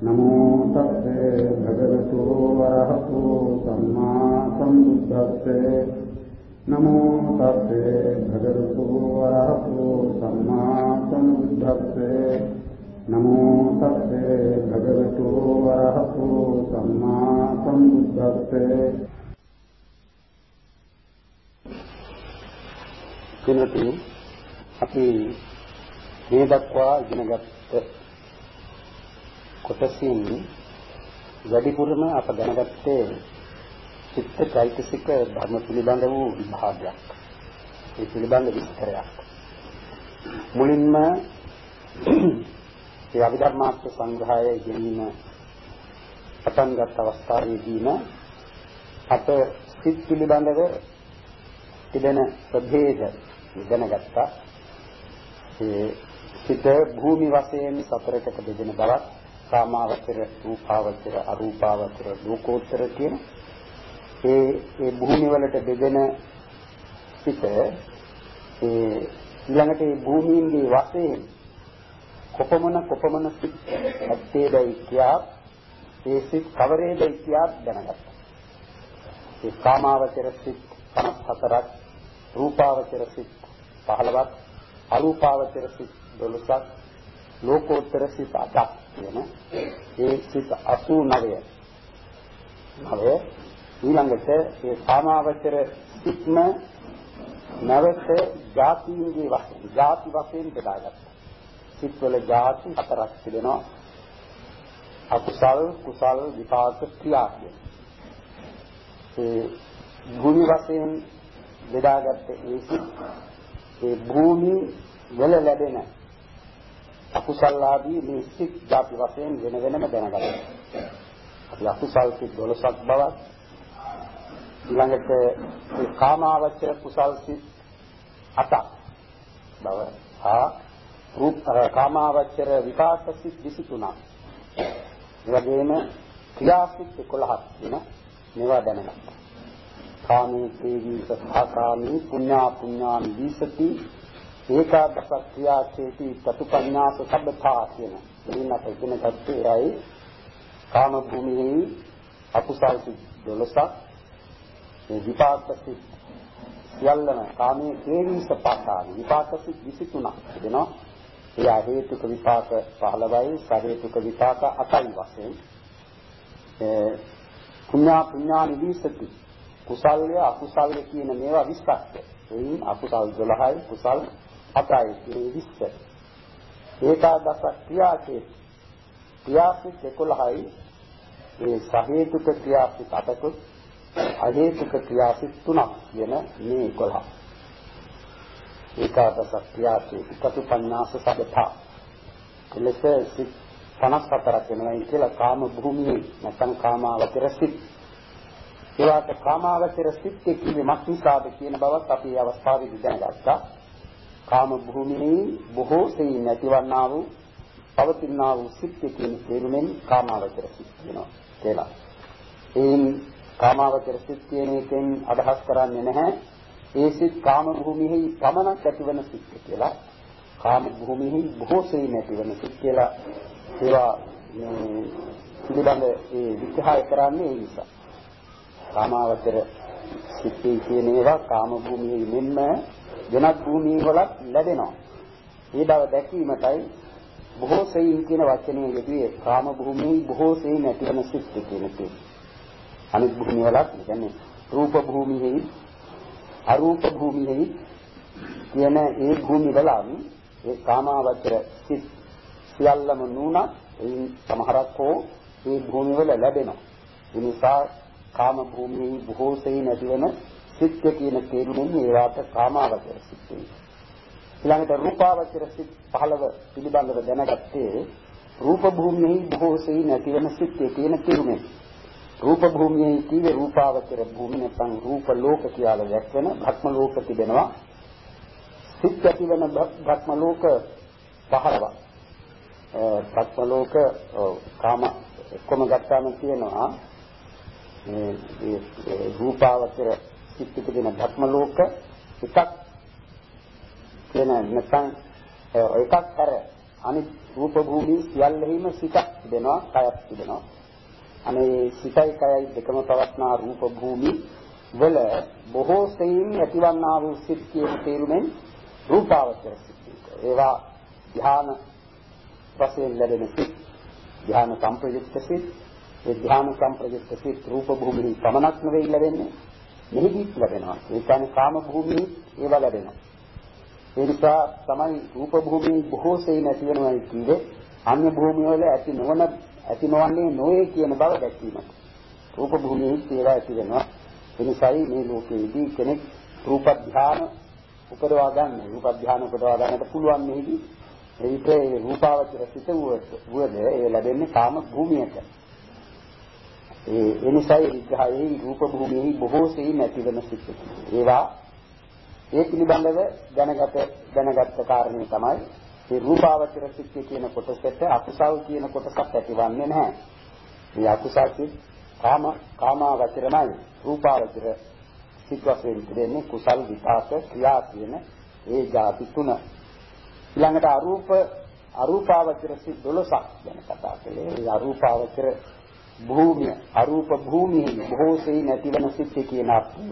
නමෝ තස්සේ භගවතු වරහතු සම්මා සම්බුද්දස්සේ නමෝ තස්සේ භගවතු වරහතු සම්මා සම්බුද්දස්සේ නමෝ තස්සේ භගවතු වරහතු සම්මා සම්බුද්දස්සේ කෙනෙකුට අපි මේ දක්වා ඉගෙනගත්ත කොටසින් වැඩිපුරම අප දැනගත්තේ චිත්ත චෛතසික ධර්ම පිළිබඳ වූ විභාගයක්. ඒ පිළිබඳ විස්තරයක්. මුලින්ම ඒ අභිධර්මාර්ථ සංග්‍රහය ඉගෙනීම පටන් ගත් අවස්ථාවේදීම අප සිත් පිළිබඳව තිබෙන ප්‍රභේද දැනගත්තා. ඒ සිත භූමි වශයෙන් සතරකට බෙදෙන බවත් කාමාවචර රූපාවචර අරූපාවචර ලෝකෝත්තර කියන ඒ ඒ භූමි වලට බෙදෙන සිත ඒ ඊළඟට ඒ භූමීන්ගේ වශයෙන් කොපමණ කොපමණ සිත් ඇත්තේදයි කියා ඒ සිත් කවරේද කියා දැනගත්තා. ඒ කාමාවචර සිත් 54ක් රූපාවචර සිත් 15ක් අරූපාවචර සිත් 12ක් ලෝකෝත්තර සිත් 8ක් කියන ඒ සිත් 89 නව ඊළඟට ඒ සාමාවචර සිත්ම නැවත ಜಾතිින්ගේ වශයෙන් ಜಾති වශයෙන් බෙදාගත්තා. සිත්වල ಜಾති හතරක් තිබෙනවා. අකුසල් කුසල් විපාක ක්‍රියා කියන. ඒ භූමි වශයෙන් බෙදාගත්තේ ඒ සිත් ඒ භූමි වල ලැබෙන අකුසල් ආදී මේ සිත් ධාතු වශයෙන් වෙන වෙනම දැනගන්න. අපි අකුසල් සිත් 12ක් බවත් ඊළඟට ඒ කාමාවචර කුසල් සිත් 8ක් බව හා රූප කාමාවචර විපාක සිත් 23ක්. ඒ වගේම ක්‍රියාසිත 11ක් වෙන මේවා දැනගන්න. කාමී ප්‍රේමී සත්‍යාකාමී පුඤ්ඤා පුඤ්ඤාන් දීසති ඒකාදස ක්‍රියාචේති චතුපඤ්ඤාස සබ්බතා කියන දෙන්නට ඉගෙන ගත්තේ එයි කාම භූමියේ අකුසල් 12ක් මේ විපාක සියල්ලම කාමයේ හේවිස පාඨාන විපාක 23ක් දෙනවා ඒ හේතුක විපාක 15යි සහේතුක විපාක 8යි වශයෙන්. ඒ පුඤ්ඤා පුඤ්ඤා නිවිසති කුසල්ය අකුසල්ය කියන මේවා 20ක් එයින් අකුසල් 12යි කුසල් අතයි කියන විස්තර. ඒකාදස ක්‍රියාසිත ක්‍රියාසිත 11යි ඒ සහේතුක ක්‍රියාසිත 8කුත් අහේතුක ක්‍රියාසිත 3ක් කියන මේ 11. ඒකාදස ක්‍රියාසිත කතුපඤ්ඤාස සබ්බතා. එලෙස සිත් 54ක් වෙනවා කියලා කාම භූමියේ නැත්නම් කාමාවචර සිත් ඒවාට කාමාවචර සිත් කිව්වේ මක් නිසාද කියන බවත් අපි අවස්ථාවේදී දැනගත්තා. කාම භූමියේ බොහෝ සෙයින් නැතිවන්නා වූ පවතිනා වූ සිත් කියන තේරුමෙන් කාමාවචර සිත් වෙනවා කියලා. එයින් කාමාවචර සිත් කියන එකෙන් අදහස් කරන්නේ නැහැ ඒ සිත් කාම භූමියේ පමණක් ඇතිවන සිත් කියලා. කාම භූමියේ බොහෝ සෙයින් නැතිවන සිත් කියලා ඒවා පිළිබඳ ඒ විග්‍රහය කරන්නේ ඒ නිසා. කාමාවචර සිත් කියන ඒවා කාම භූමියේ මෙන්න වෙනත් භූමිය වලත් ලැබෙනවා. මේ බව දැකීමටයි බොහෝ සෙයින් කියන වචනේ යෙදුවේ කාම භූමියේ බොහෝ සෙයින් ඇතිවන සිත් කියන එක. අනිත් භූමිය වලත් කියන්නේ රූප භූමියේ අරූප භූමියේ කියන ඒ භූමි වලම ඒ කාමාවචර සිත් සියල්ලම නුණා ඒ සමහරක් හෝ ඒ භූමි වල ලැබෙනවා. ඒ නිසා කාම භූමියේ බොහෝ සෙයින් ඇතිවන සිත්ය කියන තේරුමෙන් ඒවාට කාමාවචර සිත් ඊළඟට රූපාවචර සිත් 15 පිළිබඳව දැනගත්තේ රූප භූමියේ බොහෝ සෙයි නැතිවන සිත්ය කියන තේරුමෙන් රූප භූමියේ කීවේ රූපාවචර භූමිය නැත්නම් රූප ලෝක කියලා දැක්වෙන භක්ම ලෝක තිබෙනවා. සිත් ඇතිවන භක්ම ලෝක 15ක් භක්ම ලෝක කාම කොම ගත්තාම කියනවා මේ රූපාවචර සිත් පිටින භක්ම ලෝක එකක් කියන නැත්නම් එකක් කර අනිත් රූප භූමි සියල්ලෙහිම සිතක් තිබෙනවා කයක් තිබෙනවා. අනේ සිතයි කයයි දෙකම පවත්නා රූප භූමි වල බොහෝ සෙයින් ඇතිවන්නා වූ සිත් කියන තේරුමෙන් රූපාවචර සිත් ඒවා ධ්‍යාන වශයෙන් ලැබෙන සිත් ධ්‍යාන සම්ප්‍රයුක්ත සිත්. ඒ ධ්‍යාන සම්ප්‍රයුක්ත සිත් රූප භූමියේ පමණක් නෙවෙයි ලැබෙන්නේ. මෙහිදීත් ලැබෙනවා ඒ කියන්නේ කාම භූමියේ ඒවා ලැබෙනවා. ඒ නිසා තමයි රූප භූමියේ බොහෝ සෙයින් ඇති වෙනවා කියන්නේ අන්‍ය භූමිය වල ඇති නොවන ඇති නොවන්නේ නොවේ කියන බව දැක්වීමට රූප භූමියේ ඒවා ඇති වෙනවා. එනිසායි මේ ලෝකයේදී කෙනෙක් රූප ධ්‍යාන උපදවා ගන්න. රූප ධ්‍යාන උපදවා ගන්නට පුළුවන් මෙහිදී. ඒිට ඒ රූපාවචර සිත වුවද ඒ ලැබෙන්නේ කාම භූමියක ඒ එනිසායි විග්‍රහයේ රූප භූමියේ බොහෝ සෙයින් ඇතිවන සිත් ඒවා ඒ පිළිබඳව දැනගත දැනගත්ත කාරණේ තමයි මේ රූපාවචර සිත් කියන කොටසට අකුසල් කියන කොටසක් ඇතිවන්නේ නැහැ. මේ අකුසල් සිත් කාම කාමාවචරමයි රූපාවචර සිත් වශයෙන් දෙන්නේ කුසල් විපාක ක්‍රියා කියන ඒ જાති තුන. ඊළඟට අරූප අරූපාවචර සිත් 12ක් ගැන කතා කළේ. ඒ අරූපාවචර භූමිය අරූප භූමිය බොහෝ සෙයි නැතිවන සිත් කියන අර්ථය.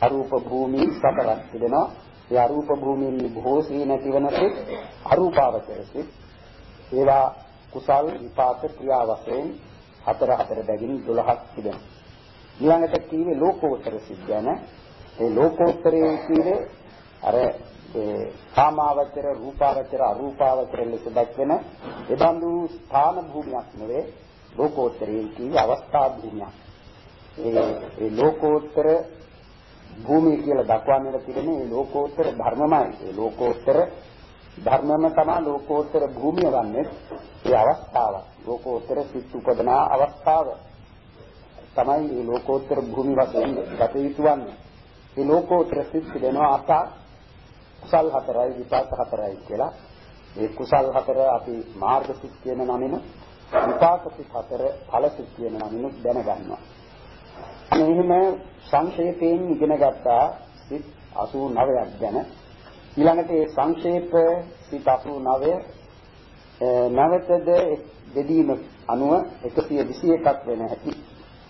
අරූප භූමිය සතරක් තිබෙනවා. ඒ අරූප භූමියේ බොහෝ සෙයි නැතිවන සිත් අරූපාවචර සිත්. ඒවා කුසල් විපාක ක්‍රියා වශයෙන් හතර හතර බැගින් 12ක් තිබෙනවා. ඊළඟට කීවේ ලෝකෝත්තර සිත් ගැන. ඒ ලෝකෝත්තරයේ කීවේ අර ඒ කාමාවචර රූපාවචර අරූපාවචර ලෙස දක්වන එබඳු ස්ථාන භූමියක් නෙවේ ලෝකෝත්තරයේ කී අවස්ථා භූමියක්. ඒ ඒ ලෝකෝත්තර භූමිය කියලා දක්වන්නට තිබෙන ඒ ලෝකෝත්තර ධර්මමයි. ඒ ලෝකෝත්තර ධර්මම තමයි ලෝකෝත්තර භූමිය වන්නේ. ඒ අවස්ථාව. ලෝකෝත්තර සිත් උපදනා අවස්ථාව. තමයි මේ ලෝකෝත්තර භූමි වශයෙන් ගත යුතු වන්නේ. මේ ලෝකෝත්තර සිත් දෙනවා අත කුසල් හතරයි විපාක හතරයි කියලා. මේ කුසල් හතර අපි මාර්ග සිත් කියන නමින් විපාක සිත් හතර ඵල සිත් කියන නමින් දැනගන්නවා. මෙහිම සංක්ෂේපයෙන් ඉගෙන ගත්තා සිත් 89ක් ගැන ඊළඟට ඒ සංක්ෂේප සිත් 89 නැවතද දෙදීම අනුව 121ක් වෙන හැටි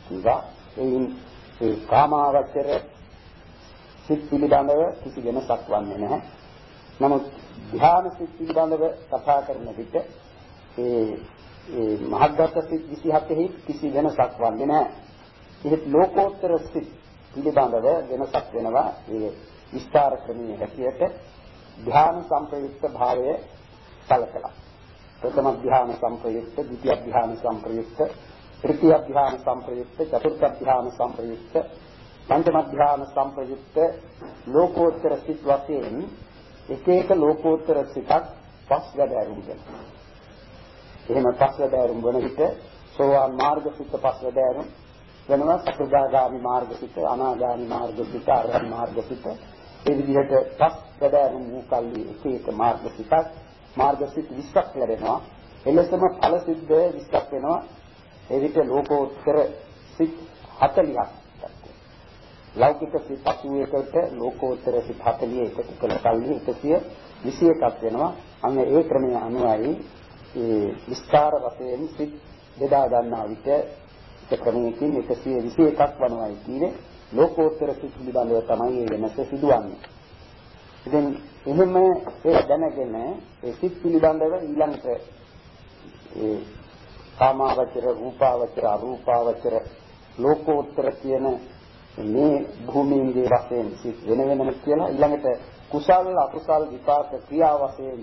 කිව්වා එයින් ඒ කාමාවචර සිත් පිළිබඳව කිසි වෙනසක් වන්නේ නැහැ. නමුත් ධ්‍යාන සිත් පිළිබඳව කතා කරන විට ඒ ඒ මහග්ගත සිත් 27හි කිසි වෙනසක් වන්නේ නැහැ. ඒත් ලෝකෝත්තර සිත් පිළිබඳව වෙනසක් වෙනවා. ඒ විස්තර ක්‍රමයේ හැටියට ධ්‍යාන සංප්‍රයුක්ත භාවය සැලකලා. ප්‍රථම ධ්‍යාන සංප්‍රයුක්ත, ද්විතිය ධ්‍යාන සංප්‍රයුක්ත, තෘතිය ධ්‍යාන සංප්‍රයුක්ත චතුර්ථ ධ්‍යාන සංප්‍රයුක්ත පංචම ධ්‍යාන සංප්‍රයුක්ත ලෝකෝත්තර සිත් වශයෙන් එක එක ලෝකෝත්තර සිතක් පස් වැඩෑරුම් වෙනවා. එහෙම පස් වැඩෑරුම් වන විට සෝවාන් මාර්ග සිත පස් වැඩෑරුම් වෙනවා. සතරදාගාමි මාර්ග සිත අනාගාමි මාර්ග සිත අරහත් මාර්ග සිත ඒ විදිහට පස් වැඩෑරුම් වූ කල්ලි එක එක මාර්ග සිතක් මාර්ග සිත් 20ක් ලැබෙනවා. එලෙසම ඵල සිද්ද 20ක් වෙනවා. එවිට ලෝකෝත්තර සිත් 40ක් ලෞකික සිත් 81කට ලෝකෝත්තර සිත් 40 එකතු කළ කල්හි 121ක් වෙනවා. අන්න ඒ ක්‍රමය අනුවයි ඒ විස්තර වශයෙන් සිත් බෙදා ගන්නා විට එක ක්‍රමයකින් 121ක් වනවායි කියන්නේ ලෝකෝත්තර සිත් පිළිබඳව තමයි මේ වෙනස සිදුවන්නේ. ඉතින් එහෙම ඒ දැනගෙන ඒ සිත් පිළිබඳව ඊළඟට ඒ කාමාවචර රූපාවචර අරූපාවචර ලෝකෝත්තර කියන මේ භූමියේ වශයෙන් සිත් වෙන වෙනම කියලා ඊළඟට කුසල් අකුසල් විපාක ක්‍රියා වශයෙන්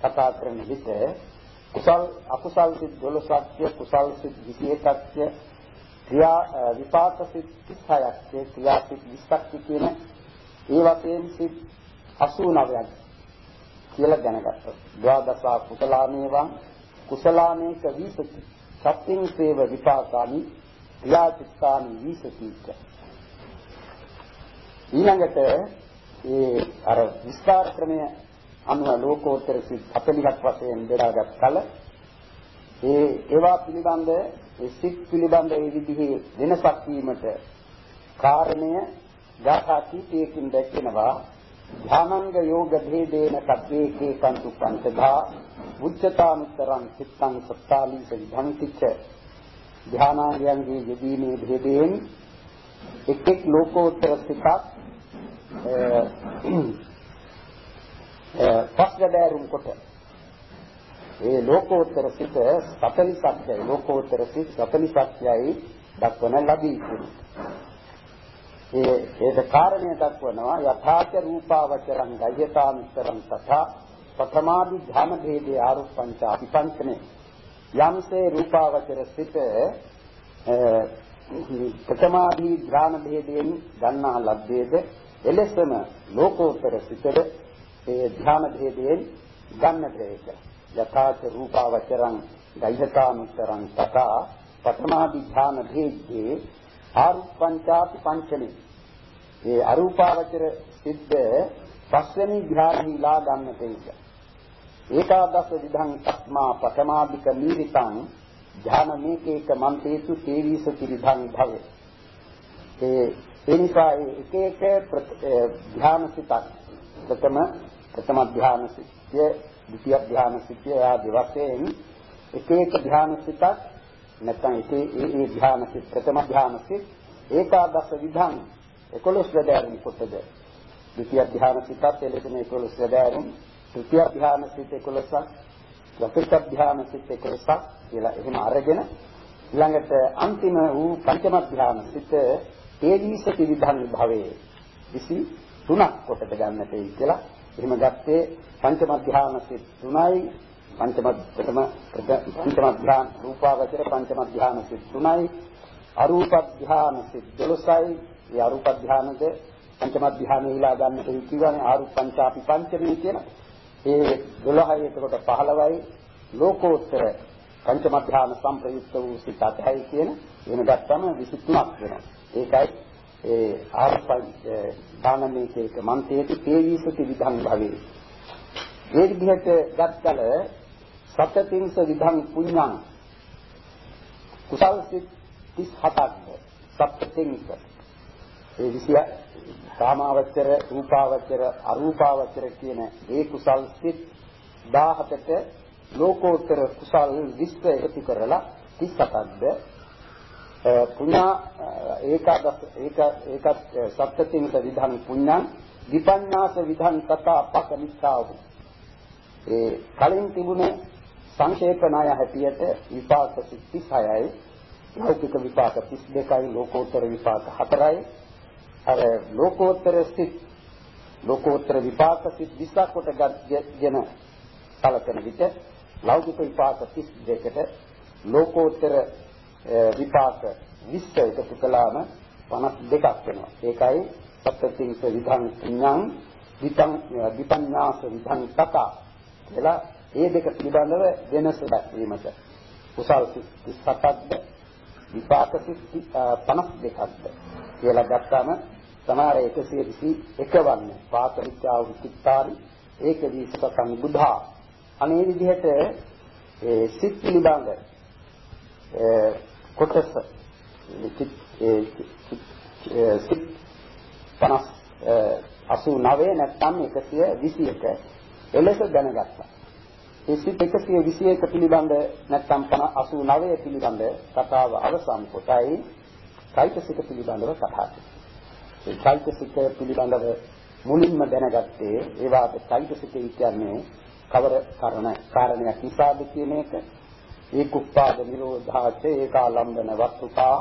කතා කරන විට කුසල් අකුසල් සිත් 12ක්ය කුසල් සිත් 21ක්ය ක්‍රියා විපාක සිත් 36ක්ය ක්‍රියා සිත් 20ක්ය කියන ඒ වශයෙන් සිත් 89ක් කියලා දැනගත්තා. ද්වාදස කුසලාමේවං කුසලානේක විසති සත්‍යං සේව විපාකානි ක්‍රියාචිත්තානි විසති ඊළඟට ඒ අර විස්තර ක්‍රමය අනුව ලෝකෝත්තර සිත් 40ක් වශයෙන් බෙදාගත් කල ඒ ඒවා පිළිබඳ ඒ සිත් පිළිබඳ ඒ විදිහේ වෙනසක් වීමට කාරණය ගාථා කීපයකින් දැක්වෙනවා. ධානංග යෝග භේදේන කප්පේකේ කන්තු පංචදා උච්චතානුත්තරං චිත්තං සත්තාලීස විධංතිච්ච ධානාංගයන්ගේ යෙදීමේ භේදයෙන් එක් එක් ලෝකෝත්තර සිතක් පස්වැදෑරුම් කොට. ඒ ලෝකෝත්තර සිත 47යි ලෝකෝත්තර සිත 47යි දක්වන ලදී ඒ ඒක කාරණය දක්වනවා යථාච රූපාවචරං ගයතානුතරං තථා ප්‍රථමාදි ධ්‍යාන භේදේ ආරුප්පංච අபிපංචනේ යම්සේ රූපාවචර සිත ප්‍රථමාදී ධ්‍යාන භේදයෙන් ගන්නා ලද්දේද එලෙසම ලෝකෝත්තර සිතද ඒ ධ්‍යාන භේදයෙන් ගන්නට ඒක යථාච රූපාවචරං ගයතානුතරං තථා ප්‍රථමාදි ධ්‍යාන භේදේ ආරුප්පංචාපි පංචමේ ඒ අරූපාවචර සිද්ද පස්වෙනි ධ්‍යානෙහිලා ගන්නට ඒක ඒකාදස විධං තස්මා පඨමාධික නීරිතං ධ්‍යාන මේකේක මන්තේසු තේවිසති විධං භවේ. ඒ ඒ නිසා එක එක ධ්‍යාන සිතක්. ප්‍රථම ප්‍රථම ධ්‍යාන සිත්ය ද්විතිය ධ්‍යාන සිත්ය ආදී වශයෙන් එක එක ධ්‍යාන සිතක් නැත්නම් ඒ ඒ ධ්‍යාන සිත් ප්‍රථම ධ්‍යාන සිත් ඒකාදස විධං 11 වැඩෑරුම් කොටද? ද්විතිය ධ්‍යාන සිතත් එලෙසම 11 වැඩෑරුම් තෘතිය ධ්‍යාන සිත 11ක් චතුර්ථ ධ්‍යාන සිත 11ක් කියලා එහෙම අරගෙන ඊළඟට අන්තිම වූ පංචම ධ්‍යාන සිත තේජීසති විධං භවේ 23ක් කොටද ගන්නටයි කියලා එහෙම ගත්තේ පංචම ධ්‍යාන සිත් 3යි පංචම ප්‍රථම පංචම ධ්‍යාන රූපාවචර පංචම ධ්‍යාන සිත් 3යි අරූප ධ්‍යාන සිත් 12යි ඒ අරූප ධ්‍යානද පංචම ධ්‍යානෙ ඉලා ගන්නට කිව්වනේ ආරූප පංචාපි පංචමේ කියලා. ඒ 12යි එතකොට 15යි ලෝකෝත්තර පංචම ධ්‍යාන සම්ප්‍රයුක්ත වූ සිත 8යි කියන එහෙම ගත්තම 23ක් වෙනවා. ඒකයි ඒ ආරූප දානමේකේක මන්තේති තේවිසති විධං භවේ. ඒ විදිහට ගත්තල සතතින්ස විධං පුඤ්ඤං. කුසල් සිත් 37ක්ද සප්තතින්ස. ඒ විසිය කාමාවචර රූපාවචර අරූපාවචර කියන ඒ කුසල් සිත් 17ට ලෝකෝත්තර කුසල් 20 එකතු කරලා 37ක්ද පුඤ්ඤා ඒකාදස ඒක ඒකත් සප්තතින්ස විධං පුඤ්ඤං විපඤ්ඤාස විධං තථා පකමිච්ඡාවු ඒ කලින් තිබුණ සංක්ෂේපණය හැටියට විපාක 36යි ලෞකික විපාක 32යි ලෝකෝත්තර විපාක 4යි අර ලෝකෝත්තර සිත් ලෝකෝත්තර විපාක සිත් 20ක් කොට ගෙන කලකන විට ලෞකික විපාක 32කට ලෝකෝත්තර විපාක 20 එකතු කළාම 52ක් වෙනවා. ඒකයි සත්‍යතිංස විධං පුඤ්ඤං විතං විපඤ්ඤාස විධං තත කියලා ඒ දෙක පිළිබඳව වෙනස දක්වීමට. කුසල් 37ක්ද විපාක 52ක්ද කියලා ගත්තාම සමහර 121 වන්නේ පාක විචාව විචිත්තාරි ඒක දීසකන් බුද්ධා. අනේ විදිහට ඒ සිත් පිළිබඳ කොටස සිත් 50 89 නැත්නම් 121 එලෙස දැනගත්තා. ඒ සිත් 121 පිළිබඳ නැත්නම් 89 පිළිබඳ කතාව අවසන් කොටයි චෛතසික පිළිබඳව කතා කරනවා. ඒ චෛතසික පිළිබඳව මුලින්ම දැනගත්තේ ඒවාට චෛතසිකය කියන්නේ කවර කරන කාරණයක් නිසාද කියන එක ඒකුප්පාද නිරෝධාච ඒකාලම්බන වස්තුකා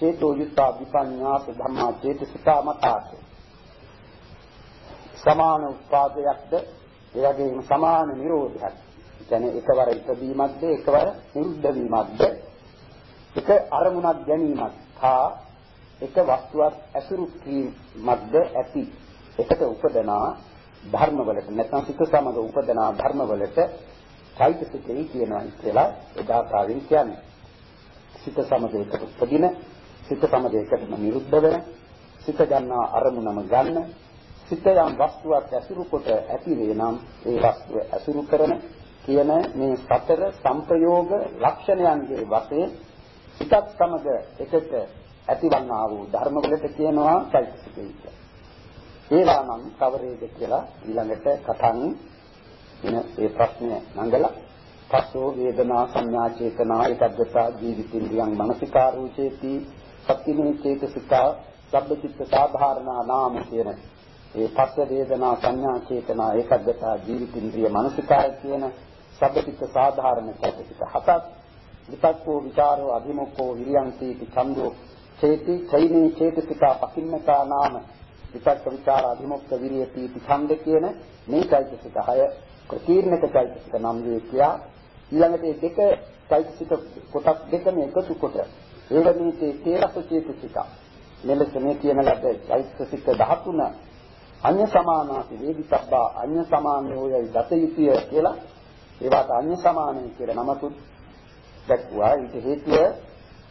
චේතෝ යුත්තා විපඤ්ඤාස ධම්මා චේතසිකා මතාච සමාන උත්පාදයක්ද ඒ වගේම සමාන නිරෝධයක් කියන්නේ එකවර ඉදීමක්ද එකවර නිරුද්ධ වීමක්ද? එක අරමුණක් ගැනීමක් හා එක වස්තුවක් ඇසුරු කිරීමක්ද ඇති? එකට උපදනා ධර්මවලට නැත්නම් සිත සමග උපදනා ධර්මවලට චෛතසිකේ කියනවා කියලා එදා කාලින් කියන්නේ. සිත සමග එකට උපදින, සිත සමග එකටම නිරුද්ධ වෙන, සිත ගන්නා අරමුණම ගන්න, සිත යම් වස්තුවක් ඇසුරු කොට ඇති වේනම් ඒ වස්තුව ඇසුරු කරන කියන මේ සතර සංපයෝග ලක්ෂණයන්ගේ වශයෙන් සිතත් සමග එකට ඇතිවන්නා වූ ධර්මවලට කියනවා චෛතසිකය කියලා. ඒවා නම් කවරේද කියලා ඊළඟට කතන් වෙන ඒ ප්‍රශ්නය නංගලා පස්සෝ වේදනා සංඥා චේතනා ඒකග්ගතා ජීවිතින්ද්‍රියං මනසිකාරෝචේති සත්‍තිනේ චේතසිකා සබ්බචිත්ත සාධාරණා නාම කියන ඒ පස්ස වේදනා සංඥා චේතනා ඒකග්ගතා ජීවිතින්ද්‍රිය මනසිකාය කියන සබ්බචිත්ත සාධාරණ චේතසික හතක්. විතක්කෝ විචාරෝ අභිමුඛෝ විරියන්ති චන්දෝ චේති චෛනේ චේතසිකා පකින්නතා නාම. විතක්ක විචාර අභිමුඛ විරියති චන්ද කියන මේ චෛතසික 6 ප්‍රතිර්ණක চৈতසික නම් වේකියා ඊළඟට මේ දෙක চৈতසික කොටස් දෙකම එකතු කොට ඒවමීතේ තේරස චේතසික මෙලෙස මේ කියන ලද চৈতසික 13 අන්‍ය සමානාති වේදිතබ්බා අන්‍ය සමානෝයයි දත යුතුය කියලා ඒවාට අන්‍ය සමානයි කියලා නමකුත් දක්වා ඊට හේතුව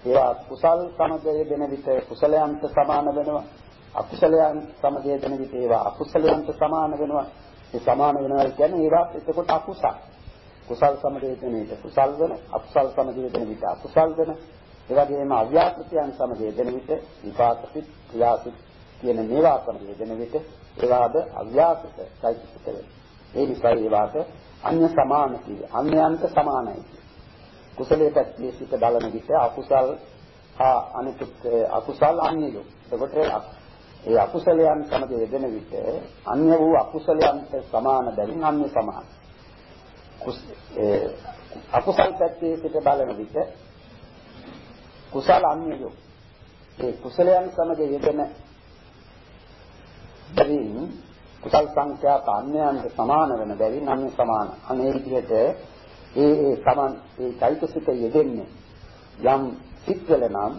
ඒවා කුසල් සමගය දෙන විට කුසලයන්ට සමාන වෙනවා. අකුසලයන් සමගය දෙන විට ඒවා අකුසලයන්ට සමාන වෙනවා. ඒ සමාන වෙනවා කියන්නේ ඒවා එතකොට අකුසල. කුසල් සමගය දෙන විට කුසල් වෙන අකුසල් සමගය දෙන විට අකුසල් වෙන. ඒ වගේම අව්‍යාකෘතයන් සමගය දෙන විට විපාකසිත ක්‍රියාසිත කියන මේවා සමගය දෙන විට ඒවාද අව්‍යාකෘත চৈতසික වේ ඒ නිසා ඒවාට අන්‍ය සමාන කියේ අන්‍යයන්ට සමානයි කුසලයේ පැත්තේ සිට බලන විට අකුසල් හා අනිකුත් අකුසල් අන්‍යයෝ. එතකොට ඒ අකුසලයන් සමග යෙදෙන විට අන්‍ය වූ අකුසලයන්ට සමාන බැවින් අන්‍ය සමාන. අකුසල් පැත්තේ සිට බලන විට කුසල අන්‍යයෝ ඒ කුසලයන් සමග යෙදෙන බැවින් කුසල් සංඛ්‍යාත අන්‍යයන්ට සමාන වෙන බැවින් අන්‍ය සමාන. අනේ විදිහට ඒ ඒ සමාන ඒ চৈতසික යෙදෙන්නේ යම් සිත්වල නම්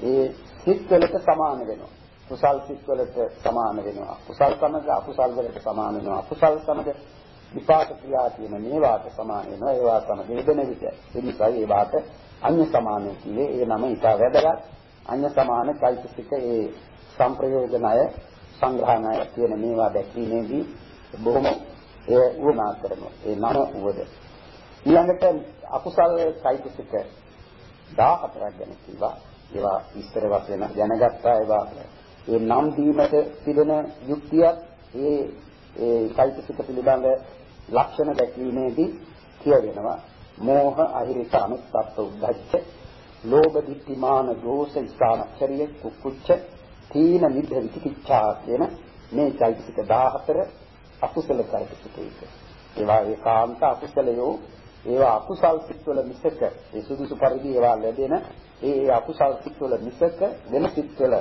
ඒ සිත්වලට සමාන වෙනවා. කුසල් සිත් වලට සමාන වෙනවා. කුසල් සමග අකුසල් වලට සමාන වෙනවා. අකුසල් සමග විපාක ක්‍රියා කියන මේවාට සමාන වෙනවා. ඒවා සමග යෙදෙන විට ඒ නිසා ඒවාට අන්‍ය සමාන කියේ ඒ නම ඊට වැඩගත් අන්‍ය සමාන චෛතසික ඒ සංප්‍රයෝජනය සංග්‍රහණය කියන මේවා දැක්වීමේදී බොහොම ඒ වුණා කරනවා. ඒ නම වුවද ඊළඟට අකුසල් චෛතසික 14ක් ගැන කිව්වා. ඒවා ඉස්තර වශයෙන් දැනගත්තා ඒවා ඒ නම් දීමට තිබෙන යුක්තියක් ඒ ඒ සයිතික පිළිබඳ ලක්ෂණ දැක්වීමේදී කියවෙනවා. මෝහ අහිරික අනුත්ප්ප උද්ධච්ච ලෝභ දිට්ඨිමාන දෝෂ ස්ථානක්ෂරිය කුක්කුච්ච තීන නිද්ද විචිකිච්ඡා කියන මේ චෛතසික 14 අකුසල චෛතසිකයක. ඒවා ඒකාන්ත අකුසලයෝ ඒවා අකුසල් සිත්වල මිසක ඒ සුදුසු පරිදි ඒවා ලැබෙන ඒ අකුසල් සිත්වල මිසක වෙන සිත්වල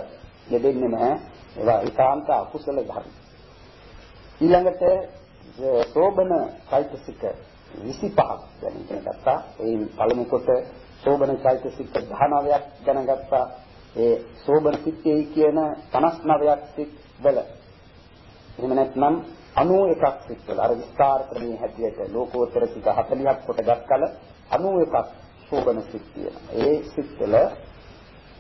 ලැබෙන්නේ නැහැ ඒවා ඒකාන්ත අකුසල ධර්ම ඊළඟට සෝබන චෛතසික 25ක් ගැන ඉගෙන ගත්තා. ඒ පළමු කොට සෝබන චෛතසික 19ක් ගැන ගත්තා. ඒ සෝබන සිත්තේ කියන 59ක් සිත් වල එහෙම නැත්නම් 91ක් සිත් වල අර විස්තර ක්‍රමයේ හැටියට ලෝකෝත්තර සිත 40ක් කොට ගත්කල 91ක් සෝබන සිත් කියන. ඒ සිත්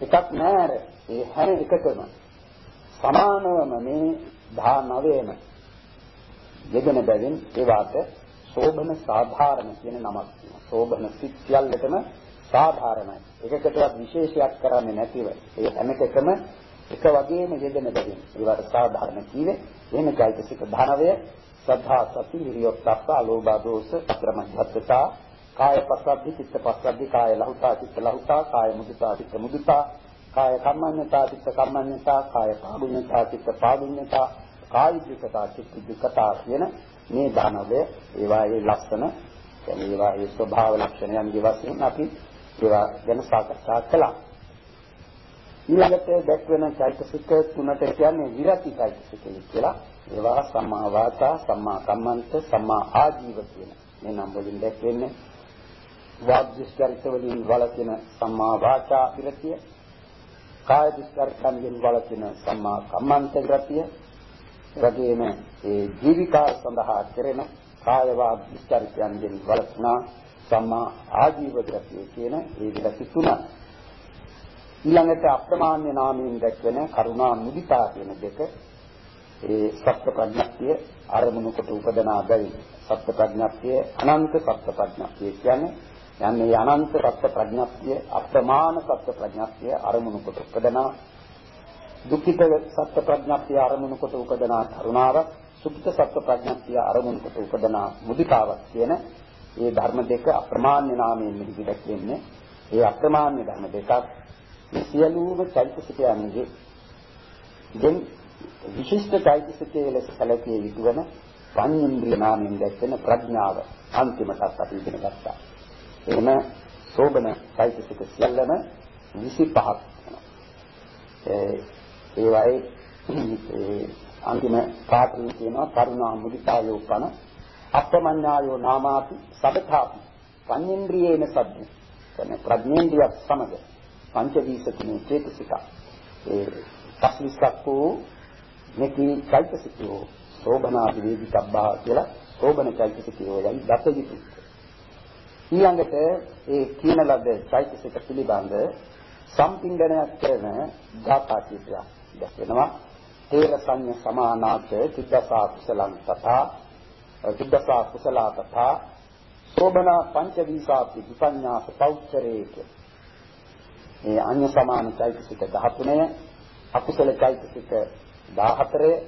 වල එකක් නෑර ඒ හැම එකකම සමානවම මේ 19ම යෙදෙන බැවින් ඒවාට සෝබන සාධාරණ කියන නමක් තියෙනවා. සෝබන සිත් සියල්ලටම සාධාරණයි. එකකටවත් විශේෂයක් කරන්නේ නැතිව ඒ හැම එකකම එක වගේම යෙදෙන බැවින් ඒවට සාධාරණ කීවේ එහෙම চৈতසික ධනවය සද්ධා සති හිරියොත්ප්ප අලෝභ දෝෂ අක්‍රමජ්ජත්තා කාය පස්සද්ධි චිත්ත පස්සද්ධි කාය ලහුතා චිත්ත ලහුතා කාය මුදිතා චිත්ත මුදිතා කාය කම්මඤ්ඤතා චිත්ත කම්මඤ්ඤතා කාය පාදුඤ්ඤතා චිත්ත පාදුඤ්ඤතා කායිකතා චිත්තිකතා කියන මේ දානවය ඒවායේ ලක්ෂණ කියන්නේ ඒවායේ ස්වභාව ලක්ෂණයන්ගේ වශයෙන් අපි ඒවා ගැන සාකච්ඡා කළා. ඊළඟට දැක්වෙන චෛතසික තුනට කියන්නේ විරති චෛතසිකය කියලා. ඒවා සම්මා වාචා, සම්මා කම්මන්ත, සම්මා ආජීව කියන මේ නම් වලින් දැක්වෙන්නේ. වාග්දිස්චරිත වලින් වලකින සම්මා වාචා විරතිය, කාය දිස්චරිතන්ගෙන් වලකින සම්මා කම්මන්ත විරතිය, වගේම ඒ ජීවිකා සඳහා කෙරෙන කාය වාග් විචාරිතයන්ගෙන් වළක්නා සම්මා ආජීව ගතිය කියන ඒ විදසි තුන. ඊළඟට අප්‍රමාණ්‍ය නාමයෙන් දැක්වෙන කරුණා මුදිතා කියන දෙක ඒ සත්‍ය ප්‍රඥප්තිය අරමුණු කොට උපදනා බැරි සත්‍ය ප්‍රඥප්තිය අනන්ත සත්‍ය ප්‍රඥප්තිය කියන්නේ යන්නේ අනන්ත සත්‍ය ප්‍රඥප්තිය අප්‍රමාණ සත්‍ය ප්‍රඥප්තිය අරමුණු කොට උපදනා දුක්ඛිත සත්‍ය ප්‍රඥාප්තිය අරමුණු කොට උපදනා කරුණාවක් සුඛිත සත්‍ය ප්‍රඥාප්තිය අරමුණු කොට උපදනා මුදිතාවක් කියන මේ ධර්ම දෙක අප්‍රමාණ්‍ය නාමයෙන් මෙහි දැක්වෙන්නේ ඒ අප්‍රමාණ්‍ය ධර්ම දෙකක් මේ සියලුම චෛතසිකයන්ගේ දෙන් විශිෂ්ට චෛතසිකයේ ලෙස සැලකිය යුතු වන පඤ්ඤේන්ද්‍රිය නාමයෙන් දැක්වෙන ප්‍රඥාව අන්තිමටත් අපි ඉගෙන ගත්තා. එහෙම සෝබන චෛතසික සියල්ලම 25ක් ඒ ඒවයි අන්තිම පාඨය කියනවා කරුණා මුදිතායෝ පන අප්‍රමඤ්ඤායෝ නාමාති සබථාපි පඤ්ඤේන්ද්‍රියේන සබ්බ කියන්නේ ප්‍රඥේන්ද්‍රිය සමග පංච දීසතුනේ චේතසික. ඒ පස්ලිස්කෝ මෙකි චෛතසිකෝ සෝබනා විවේදිකබ්බා කියලා සෝබන චෛතසිකෝ යයි දත යුතුය ඊළඟට ඒ කියන ලද චෛතසික පිළිබඳ සම්පින්දනයක් කරන ධාතා කීපයක් දැක්වෙනවා. තේර සංඥ සමානාත චිත්තසා කුසලං තථා චිත්තසා කුසලා තථා සෝබනා පංච දීසාපි විපඤ්ඤාස පෞච්චරේක. මේ අන්‍ය සමාන චෛතසික 13 අකුසල චෛතසික 14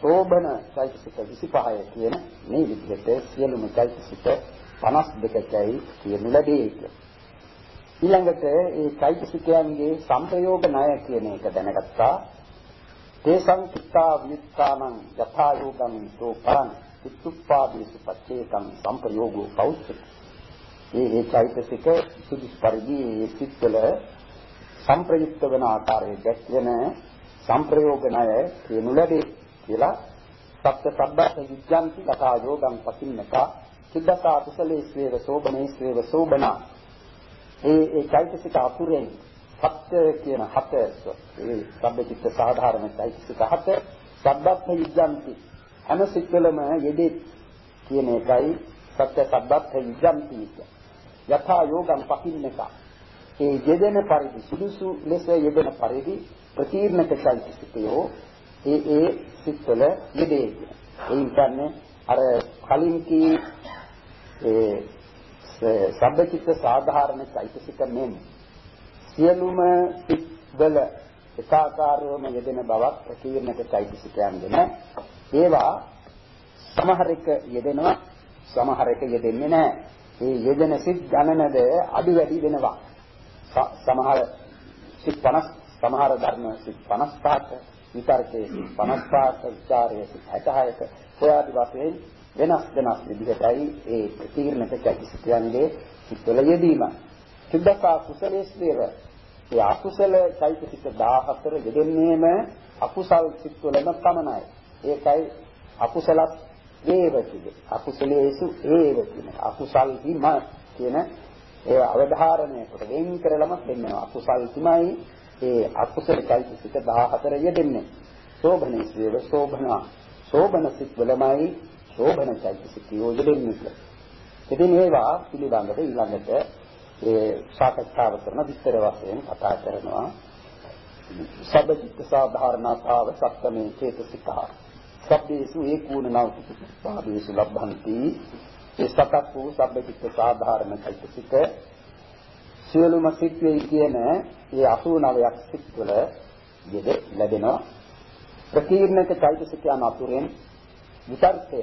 සෝබන චෛතසික 25 කියන මේ විදිහට සියලුම චෛතසික 52කයි කියනු ලැබේ ඊළඟට ඒ චෛතසිකයන්ගේ සංප්‍රයෝග ණය කියන එක දැනගත්තා. තේසං චිත්තා විත්තානං යථා යෝගං සෝ පරං චිත්තුප්පාදේසු පච්චේකං සංප්‍රයෝගෝ කෞච්චති මේ මේ චෛතසික සුදුසු පරිදි ඒ සිත්වල සංප්‍රයුක්ත වන ආකාරයේ දැක්වෙන සංප්‍රයෝග ණය කියනු ලැබේ කියලා සත්‍ය සබ්බත විඥාන්ති යථා යෝගං පකින්නකා සිද්ධතා කුසලේ ස්වේව සෝබනේ ස්වේව සෝබනා. ඒ ඒ චෛතසික අතුරෙන් සත්‍ය කියන හත ඒ සම්බෙචිත්ත සාධාරණ චෛතසික හත සබ්බත් යුද්ධන්ති හැම සිත්වලම යෙදෙත් කියන එකයි සත්‍ය සබ්බත් යුද්ධන්ති යථා යෝගම් පකින්නක ඒ යෙදෙන පරිදි සුදුසු ලෙස යෙදෙන පරිදි ප්‍රතිර්ණක චෛතසිකයෝ ඒ ඒ සිත්වල යෙදේ ඒ කියන්නේ අර කලින් කී ඒ සබ්බචිත්ත සාධාරණ චෛතසික මෙන් සියලුම සිත්වල එකාකාරවම යෙදෙන බවක් ප්‍රකීර්ණක චෛතසිකයන්ගෙන ඒවා සමහර එක යෙදෙනවා සමහර එක යෙදෙන්නේ නැහැ. ඒ යෙදෙන සිත් ගණනද අඩු වැඩි වෙනවා. සමහර සිත් 50 සමහර ධර්ම සිත් 55ක විතර්කයේ සිත් 55ක විචාරයේ සිත් 66ක ඔයාදි වශයෙන් වෙනස් වෙනස් විදිහටයි ඒ ප්‍රතිර්ණක චෛතසිකයන්ගේ සිත්වල යෙදීම. සුද්ධකා කුසලයේ ස්වේව ඒ අකුසල චෛතසික 14 යෙදෙන්නේම අකුසල් සිත්වලම පමණයි. ඒකයි අකුසලත් වේව කියන්නේ. අකුසලයේසු ඒව කියන. අකුසල් හිම කියන ඒ අවධාරණය කොට වෙන් කරලම දෙන්නවා. අකුසල් හිමයි ඒ අකුසල චෛතසික 14 යෙදෙන්නේ. සෝභනේ ස්වේව සෝභනා. සෝභන සිත්වලමයි ශෝභන චෛතසිකයෝ යෙදෙන්නේ. ඉතින් ඒවා පිළිබඳව ඊළඟට ඒ සාකච්ඡාව කරන විස්තර වශයෙන් කතා කරනවා. සබ්බචිත්ත සාධාරණතාව සත්‍යමේ චේතසිකා. සබ්බේසු ඒකූණ නවතිපාදේසු ලබ්ධන්ති. ඒ සතක් වූ සබ්බචිත්ත සාධාරණ චෛතසික සියලුම සිත් වේ කියන ඒ 89ක් සිත් වල යෙද ලැබෙනවා. ප්‍රකීර්ණක චෛතසිකයන් අතුරෙන් විතර්කය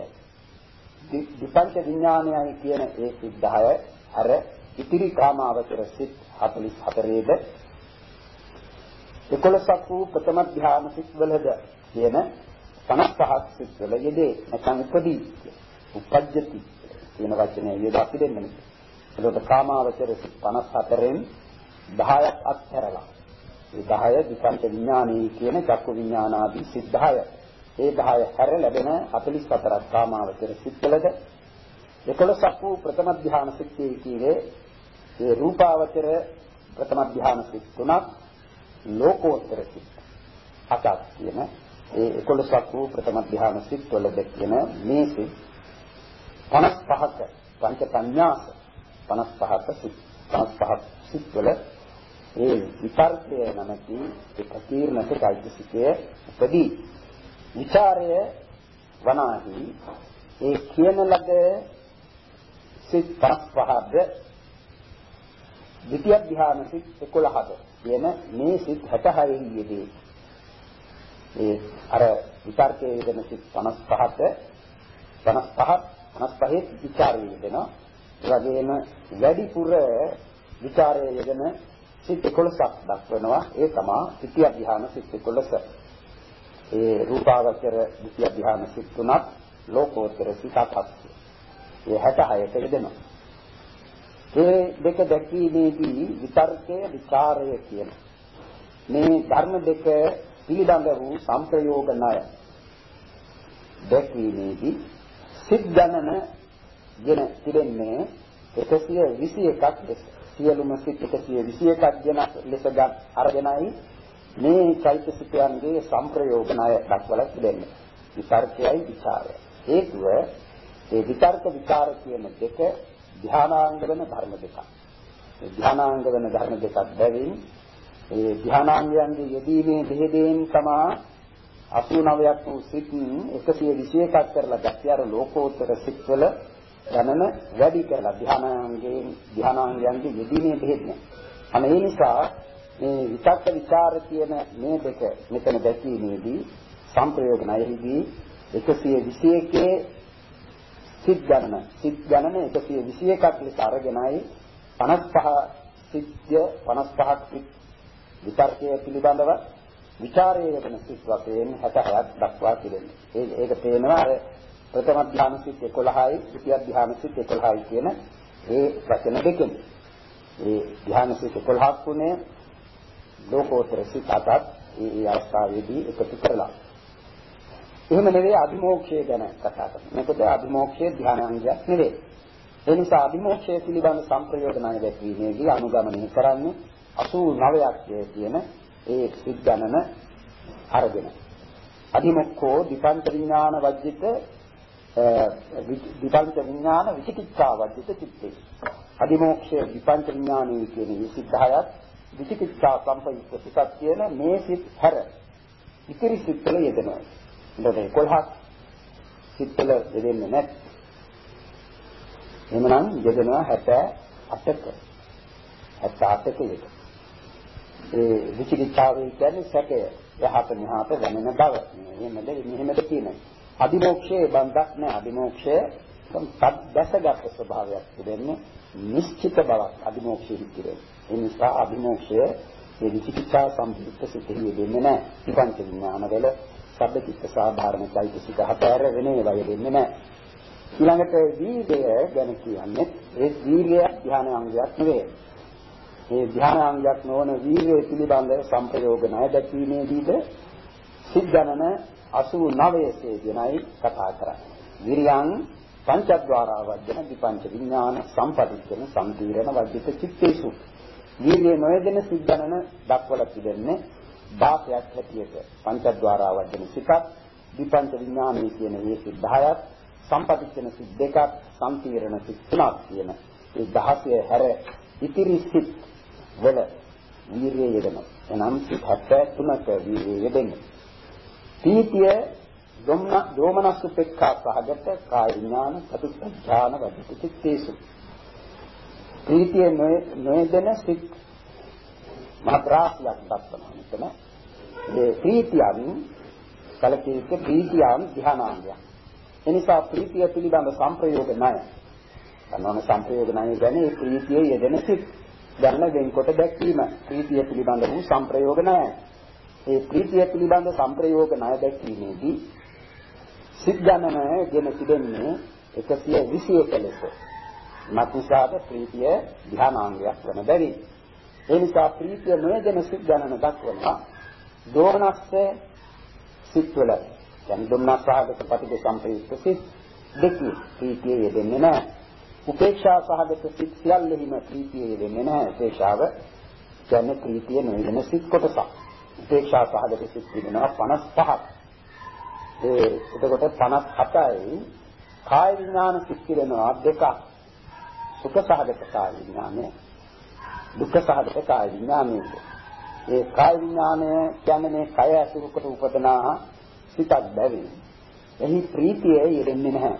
විපංච විඥානයයි කියන ඒ සිත් 10 අර ඉතිරි කාමාවචර සිත් 44ේද 11ක් වූ ප්‍රථම ධ්‍යාන සිත් වලද කියන 55ක් සිත් වල යෙදේ. නැත්නම් උපදී උපජ්ජති කියන වචනය යෙදා පිළිදෙන්නේ. එතකොට කාමාවචර සිත් 54න් 10ක් අත්හැරලා. ඒ 10 විපංච විඥානී කියන චක්කු විඥානාදී සිත් 10 ඒ 10 හැර ලැබෙන 44ක් කාමාවචර සිත්වලද? 11ක් වූ ප්‍රථම ධ්‍යාන සිත්යේ කීවේ ඒ රූපාවචර ප්‍රථම ධ්‍යාන සිත් තුනක් ලෝකෝත්තර සිත් හතක් කියන ඒ 11ක් වූ ප්‍රථම ධ්‍යාන සිත්වල දැක්වෙන මේ සිත් 55ක පංච පඤ්ඤාස 55ක සිත් 55ක් සිත්වල ඒ විතර්කය නැමැති ඒ ප්‍රකීර්ණක চৈতසිකය උපදී. විචාරය වනාහි ඒ කියන ලද සිත් 55ද ද්විතිය ධ්‍යාන සිත් 11ද කියන මේ සිත් 66 යෙදී ඒ අර විතර්කයේ යෙදෙන සිත් 55ට 55 55 විචාරයේ යෙදෙනවා. ඒ වගේම වැඩිපුර විචාරයේ යෙදෙන සිත් 11ක් දක්වනවා. ඒ තමයි ත්‍ෘතිය ධ්‍යාන සිත් 11. ඒ රූපාවචර ද්විතිය ධ්‍යාන සිත් තුනක් ලෝකෝත්තර සිත් හතක්. ඒ 66ට යෙදෙනවා. ඒ දෙක දැකීමේදී විතර්කය විචාරය කියන මේ ධර්ම දෙක පිළිබඳ වූ සංප්‍රයෝග ණය දැක්වීමේදී සිත් ගණන ගෙන තිබෙන්නේ 121ක් ලෙස සියලුම සිත් 121ක් ගෙන ලෙස ගත් අරගෙනයි මේ චෛතසිකයන්ගේ සංප්‍රයෝග ණය දක්වලා තිබෙන්නේ විතර්කයයි විචාරය හේතුව ඒ විතර්ක විචාර කියන දෙක ධානාංග වෙන ධර්ම දෙකක්. ධානාංග වෙන ධර්ම දෙකක් බැවින් ඒ ධානාංගයන්ගේ යෙදීමේ බෙහෙදෙන් තමා 89ක් වූ සිත් 121ක් කරලා ගැතියර ලෝකෝත්තර සිත්වල ගණන වැඩි කරලා ධානාංගයෙන් ධානාංගයන්ගේ යෙදීමේ බෙහෙද අන ඒ නිසා මේ විතක්ක ਵਿਚාර කියන මේ දෙක මෙතන දැකීමේදී සංප්‍රයෝග ණයෙහිදී 121 සිත් ගණන සිත් ගණන 121ක් ලෙස අරගෙනයි 55 සිත්ය 55ක් විතර්කය පිළිබඳව විචාරයේ වෙන සිත් වශයෙන් 66ක් දක්වා තිබෙනවා. ඒක පේනවා අර ප්‍රථම ධ්‍යාන සිත් 11යි, ද්විතිය ධ්‍යාන සිත් 11යි කියන ඒ වචන දෙකෙන්. ඒ ධ්‍යාන සිත් 11ක් උනේ ලෝකෝත්තර සිත් අටක් ඒ ඒ අවස්ථාවේදී එකතු කරලා. එහෙම නෙවෙයි අභිමෝක්ෂය ගැන කතා කරන්නේ. මොකද අභිමෝක්ෂය ධ්‍යානාංගයක් නෙවෙයි. ඒ නිසා අභිමෝක්ෂය පිළිබඳ සංප්‍රයෝගණය දැක්වීමේදී අනුගමනය කරන්නේ 89ක් කියන ඒ සිත් ගණන අරගෙන අධිමුක්ඛෝ දීපන්ත විඥාන වජ්ජිත දීපන්ත විඥාන විචිකිච්ඡා වජ්ජිත චිත්තේ අධිමෝක්ෂයේ දීපන්ත විඥානයේ කියන මේ සිත් 10ක් විචිකිච්ඡා සම්පයුක්ත සිතක් කියන මේ සිත් හැර ඉතිරි සිත්වල යෙදෙනවා එතකොට 11ක් සිත්වල යෙදෙන්නේ නැහැ එහෙමනම් යෙදෙනවා 78ක 78ක යෙදෙනවා ඒ විචිකිච්ඡාවේ කියන්නේ සැකය යහත මෙහාට දැනෙන බව. එහෙමද මෙහෙමද කියන්නේ. අදිමෝක්ෂයේ බන්ධක් නෑ. අදිමෝක්ෂය දැසගත් ස්වභාවයක් තිබෙන්නේ නිශ්චිත බවක් අදිමෝක්ෂයේ පිළිරේ. ඒ නිසා අදිමෝක්ෂය මේ විචිකිච්ඡා සම්පූර්ණ සිතෙහි දෙන්නේ නෑ. විපංච විඥාන වල සබ්බචිත්ත සාධාරණ চৈতසික හතර වෙන ඒවා දෙන්නේ නෑ. ඊළඟට වීර්යය ගැන කියන්නේ ඒ වීර්යය ධ්‍යාන අංගයක් නෙවෙයි. මේ ධානාංගයක් නොවන වීර්යය පිළිබඳ සංප්‍රයෝග ණය දැක්වීමේදීද සිත් ගණන 89 සේදීනයි කතා කරන්නේ. විරියං පංචද්වාරා වජ්ජන දීපංච විඥාන සම්පටිච්චන සම්පීරණ වජ්ජිත චිත්තේසු. වීර්යය නොයදෙන සිත් ගණන දක්වලා තිබෙන්නේ 16ක් හැටියට. පංචද්වාරා වජ්ජන සිතක් දීපංච විඥානයේ කියන මේ සිත් 10ක් සම්පටිච්චන සිත් දෙකක් සම්පීරණ සිත් තුනක් කියන ඒ 16 හැර ඉතිරි සිත් වල වීරිය යෙදෙනවා. එනම් සිත් 73ක වීරිය යෙදෙන්නේ. පීතිය ධම්ම දෝමනස් උපේක්ඛා සහගත කාය විඥාන චතුත්ථාන වදිත චිත්තේසු. ප්‍රීතිය නොයෙදෙන සිත් මාත්‍රාස්ලක් දක්වනවා මෙතන. ඒ ප්‍රීතියන් කලකීක ප්‍රීතියන් ධානාංගය. එනිසා ප්‍රීතිය පිළිබඳ සංප්‍රයෝග ණය. අනෝන සංප්‍රයෝග ණය කියන්නේ ප්‍රීතිය යෙදෙන සිත්. ගන්න වෙන්කොට දැක්වීම ප්‍රීතිය පිළිබඳ වූ සංප්‍රයෝග ණයයි. ඒ ප්‍රීතිය පිළිබඳ සංප්‍රයෝග ණය දැක්වීමේදී සිත් ගණන ගෙන තිබෙන්නේ 121 ලෙස. මතුසාද ප්‍රීතිය ධානාංගයක් වන බැරි. ඒ නිසා ප්‍රීතිය නොයදෙන සිත් ගණන දක්වනවා දෝමනස්ස සිත්වල දැන් දුම්නස්සහගත පටිඝ සංප්‍රයුක්ත සිත් දෙකේ ප්‍රීතිය යෙදෙන්නේ නැහැ. උපේක්ෂා සහගත සිත් සියල්ලෙහිම ප්‍රීතිය යෙදෙන්නේ නැහැ. උපේක්ෂාව කියන්නේ ප්‍රීතිය නොවන සිත් කොටසක්. උපේක්ෂා සහගත සිත් තිබෙනවා 55ක්. ඒ එතකොට 57යි කාය විඥාන සිත් තිබෙනවා දෙකක්. සුඛ සහගත කාය විඥානය දුක්ඛ සහගත කාය විඥානය. ඒ කාය විඥානය කියන්නේ මේ කය අසුරු කොට උපදනා සිතක් බැවින් එහි ප්‍රීතිය යෙදෙන්නේ නැහැ.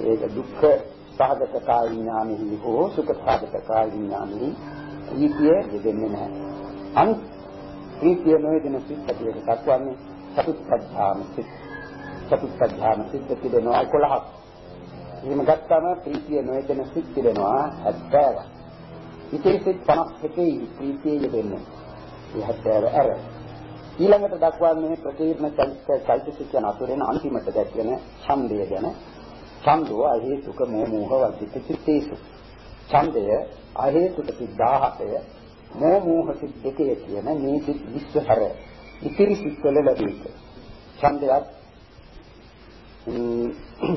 ඒක දුක්ඛ සහගත කාය විඥානෙහි හෝ සුඛ සහගත කාය විඥානෙහි ප්‍රීතිය යෙදෙන්නේ නැහැ. අනිත් ප්‍රීතිය නොයෙදෙන සිත් ඇතිවෙක දක්වන්නේ චතුත්ථාන සිත් චතුත්ථාන සිත් තිබෙනවා 11ක්. එහෙම ගත්තම ප්‍රීතිය නොයදෙන සිත් තිබෙනවා 70ක්. ඉතින් සිත් 52යි ප්‍රීතිය යෙදෙන්නේ. ඒ 70 අර ඊළඟට දක්වන්නේ ප්‍රතිර්ණ චෛතසිකයන් අතුරෙන් අන්තිමට දැක්වෙන ඡන්දය ගැන ඡන්දෝ අහේතුක මෝහ වර්ධිත චිත්තේසු ඡන්දය අහේතුක සිත් 17ය මෝහ මෝහ සිත් දෙකේ කියන මේ සිත් 20 හැර ඉතිරි සිත් වල ලැබෙන්නේ ඡන්දයක්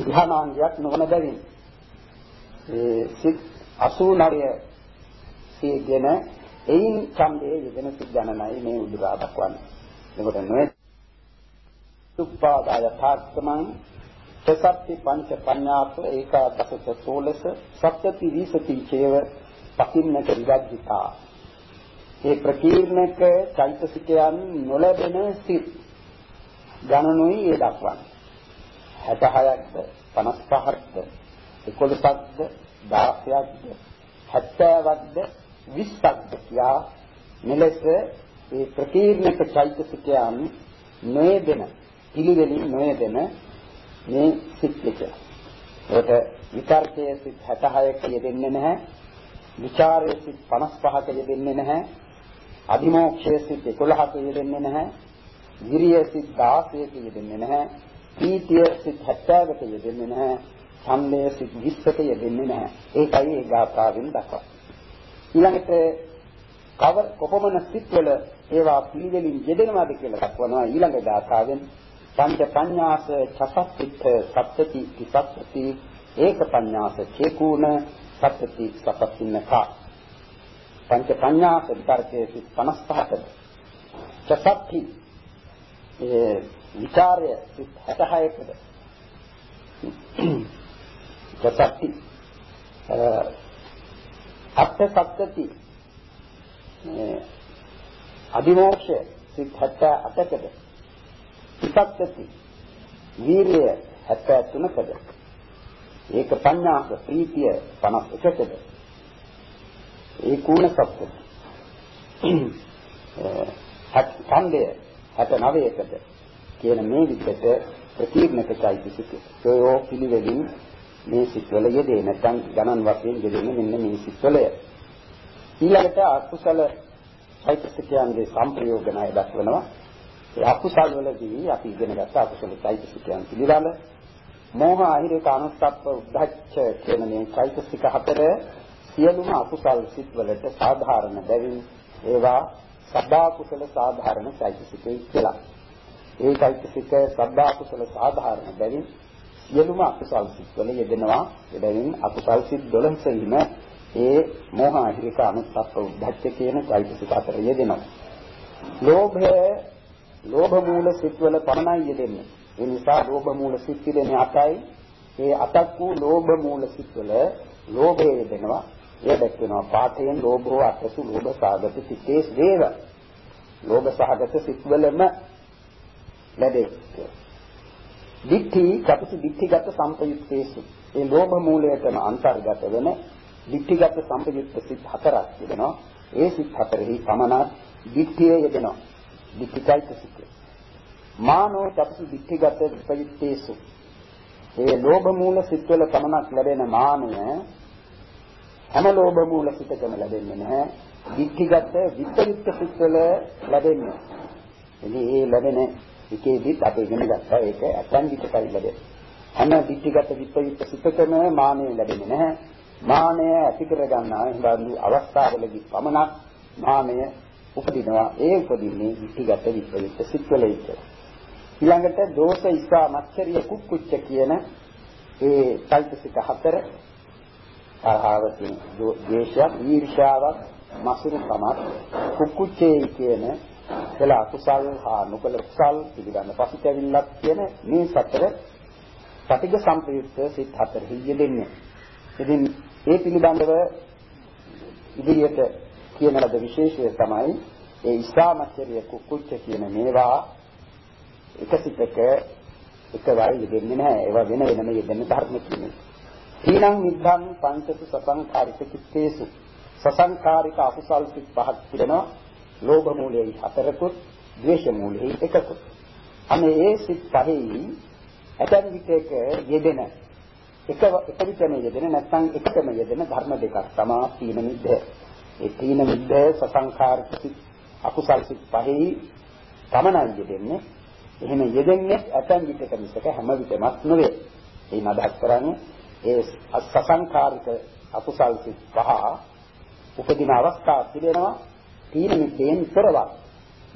ධානාංගයක් නොවන බැවින් ඒ සිත් 89 සියගෙන එයින් ඡන්දයේ යෙදෙන සිත් ගණනයි මේ උදුරා දක්වන්නේ. එතකොට නොයේ සුප්පාදාය තාක්කමං සසත්ති පංච පඤ්ඤාප ඒකාදස සෝලස සත්‍යති විසති චේව පකින්නක විගද්ධිතා ඒ ප්‍රකීර්ණක චෛතසිකයන් නොලැබෙන සිත් ගණනුයි ඒ දක්වන්නේ. 66ක්ද 55ක්ද 11ක්ද 16ක්ද 70ක්ද 20ක්ද කියා මෙලෙස ඒ ප්‍රකීර්ණක චෛතසිකයන් නොයදෙන පිළිවෙලින් නොයදෙන මේ සිත් එක. ඒකට විතර්කයේ සිත් 66ක යෙදෙන්නේ නැහැ. විචාරයේ සිත් 55ක යෙදෙන්නේ නැහැ. අධිමෝක්ෂයේ සිත් 11ක යෙදෙන්නේ නැහැ. විරිය සිත් 16ක යෙදෙන්නේ නැහැ. පීතිය සිත් 70ක යෙදෙන්නේ නැහැ. ඡන්දය සිත් 20ක යෙදෙන්නේ නැහැ. ඒකයි ඒ ගාථාවෙන් දක්වන්නේ. ඊළඟට කවර කොපමණ සිත්වල ඒවා පිළිවෙලින් යෙදෙනවාද කියලා දක්වනවා ඊළඟ ගාථාවෙන් පංච පඤ්ඤාස චසත්තිත්ථ සප්තති තිසප්තති ඒක පඤ්ඤාස චේකුණ සප්තති සප්තින්නකා පංච පඤ්ඤාස විතරකයේ 55කට චසත්ති ඒ විචාරය 66කට චසත්ති අත්ථ සප්තති අදිමෝක්ෂ සිත් 78කට විපක්කති වීරිය 73කද ඒක පඤ්ඤාස ප්‍රීතිය 51කද ඒ කූණ සප්තති ඡන්දය 69කද කියන මේ විදිහට ප්‍රතිඥක চৈতසික සෝයෝ පිළිවෙලින් මේ සිත්වල යෙදේ නැත්නම් ගණන් වශයෙන් යෙදෙන්නේ මෙන්න මේ සිත්වලය ඊළඟට අකුසල චෛතසිකයන්ගේ සම්ප්‍රයෝගණය දක්වනවා. ඒ අකුසල වලදී අපි ඉගෙන ගත්ත අකුසල චෛතසිකයන් පිළිබඳ මෝහ අහිරේක අනුස්සප්ප උද්ධච්ච කියන මේ චෛතසික හතර සියලුම අකුසල් සිත් වලට සාධාරණ බැවින් ඒවා සබ්බා කුසල සාධාරණ චෛතසිකයි කියලා. ඒ චෛතසික සබ්බා කුසල සාධාරණ බැවින් සියලුම අකුසල් සිත් වල යෙදෙනවා. එබැවින් අකුසල් සිත් 12 හිම ඒ මෝහ අහිරික අනුත්ප්ප උද්ධච්ච කියන চৈতසික අතර යෙදෙනවා. ලෝභය ලෝභ මූල සිත්වල පමණයි යෙදෙන්නේ. ඒ නිසා ලෝභ මූල සිත් පිළිෙන්නේ අටයි. ඒ අටක් වූ ලෝභ මූල සිත්වල ලෝභය යෙදෙනවා. එය දැක්වෙනවා පාඨයෙන් ලෝභෝ අටසු ලෝභ සාගත සිත්තේස් වේව. ලෝභ සහගත සිත්වලම ලැබේ. දික්ටි කපටි දික්ටිගත සම්පයුක්තේසු. ඒ ලෝභ මූලයටම අන්තර්ගත වෙන දික්ටිගත සම්පයුක්ත සිත් හතරක් තිබෙනවා. ඒ සිත් හතරෙහි පමණක් දික්තිය යෙදෙනවා. දික්තියිතසික. මානෝ තපසු දික්ටිගත විපයුත්තේසු. ඒ ලෝභ මූල සිත්වල පමණක් ලැබෙන මානය හැම ලෝභ මූල සිතකම ලැබෙන්නේ නැහැ. දික්ටිගත විපයුක්ත සිත්වල ලැබෙන්නේ. එනි ඒ ලැබෙන එකේදීත් අපි ඉගෙන ගත්තා ඒක ඇතන් විතරයි ලැබෙන්නේ. හැම දික්ටිගත විපයුක්ත සිතකම මානය ලැබෙන්නේ නැහැ. මානය ඇති කර ගන්නා හිඳු අවස්ථාවලදී පමණක් මානය උපදිනවා ඒ උපදින්නේ විහිගත විපරිත සිත්වලයි ඊළඟට දෝෂ ඉස්සා මච්චරිය කුක්කුච්ච කියන ඒ চৈতසික හතර තරහව තියෙන ද්වේෂයක් ඊර්ෂ්‍යාවක් මසුරුකමක් කුක්කුච්චේ කියන කළ අකුසල් හා නොකළ කුසල් පිළිබඳ පසුතැවිල්ලක් කියන මේ සතර පටිඝ සම්ප්‍රයුක්ත සිත් හතරෙහි යෙදෙන්නේ. ඉතින් ඒ පිළිබඳව ඉදිරියට කියන ලද විශේෂය තමයි ඒ ඉස්ලාමචර්ය කුකුච්ච කියන මේවා එකසිතක එකවර යෙදෙන්නේ නැහැ. ඒවා වෙන වෙනම යෙදෙන ධර්ම කියන්නේ. ඊනම් නිද්ධං පංචසු සසංකාරික චිත්තේසු සසංකාරික අකුසල් සිත් පහක් තිබෙනවා. ලෝභ මූලයේ හතරකුත්, ද්වේෂ මූලයේ එකකුත්. අනේ ඒ සිත් පහෙහි ඇතන් විටක යෙදෙන එක එක විටම යෙදෙන නැත්නම් එකටම යෙදෙන ධර්ම දෙකක් තමයි තීන මිද්ද. ඒ තීන මිද්ද සසංඛාරික සිත් අකුසල් සිත් පහෙහි තමනයි යෙදෙන්නේ. එහෙම යෙදෙන්නේ ඇතන් විටක මිසක හැම විටමත් නෙවේ. ඒ නදහස් කරන්නේ ඒ සසංඛාරික අකුසල් සිත් පහ උපදින අවස්ථා තිබෙනවා තීන මිද්දෙන් තොරවක්.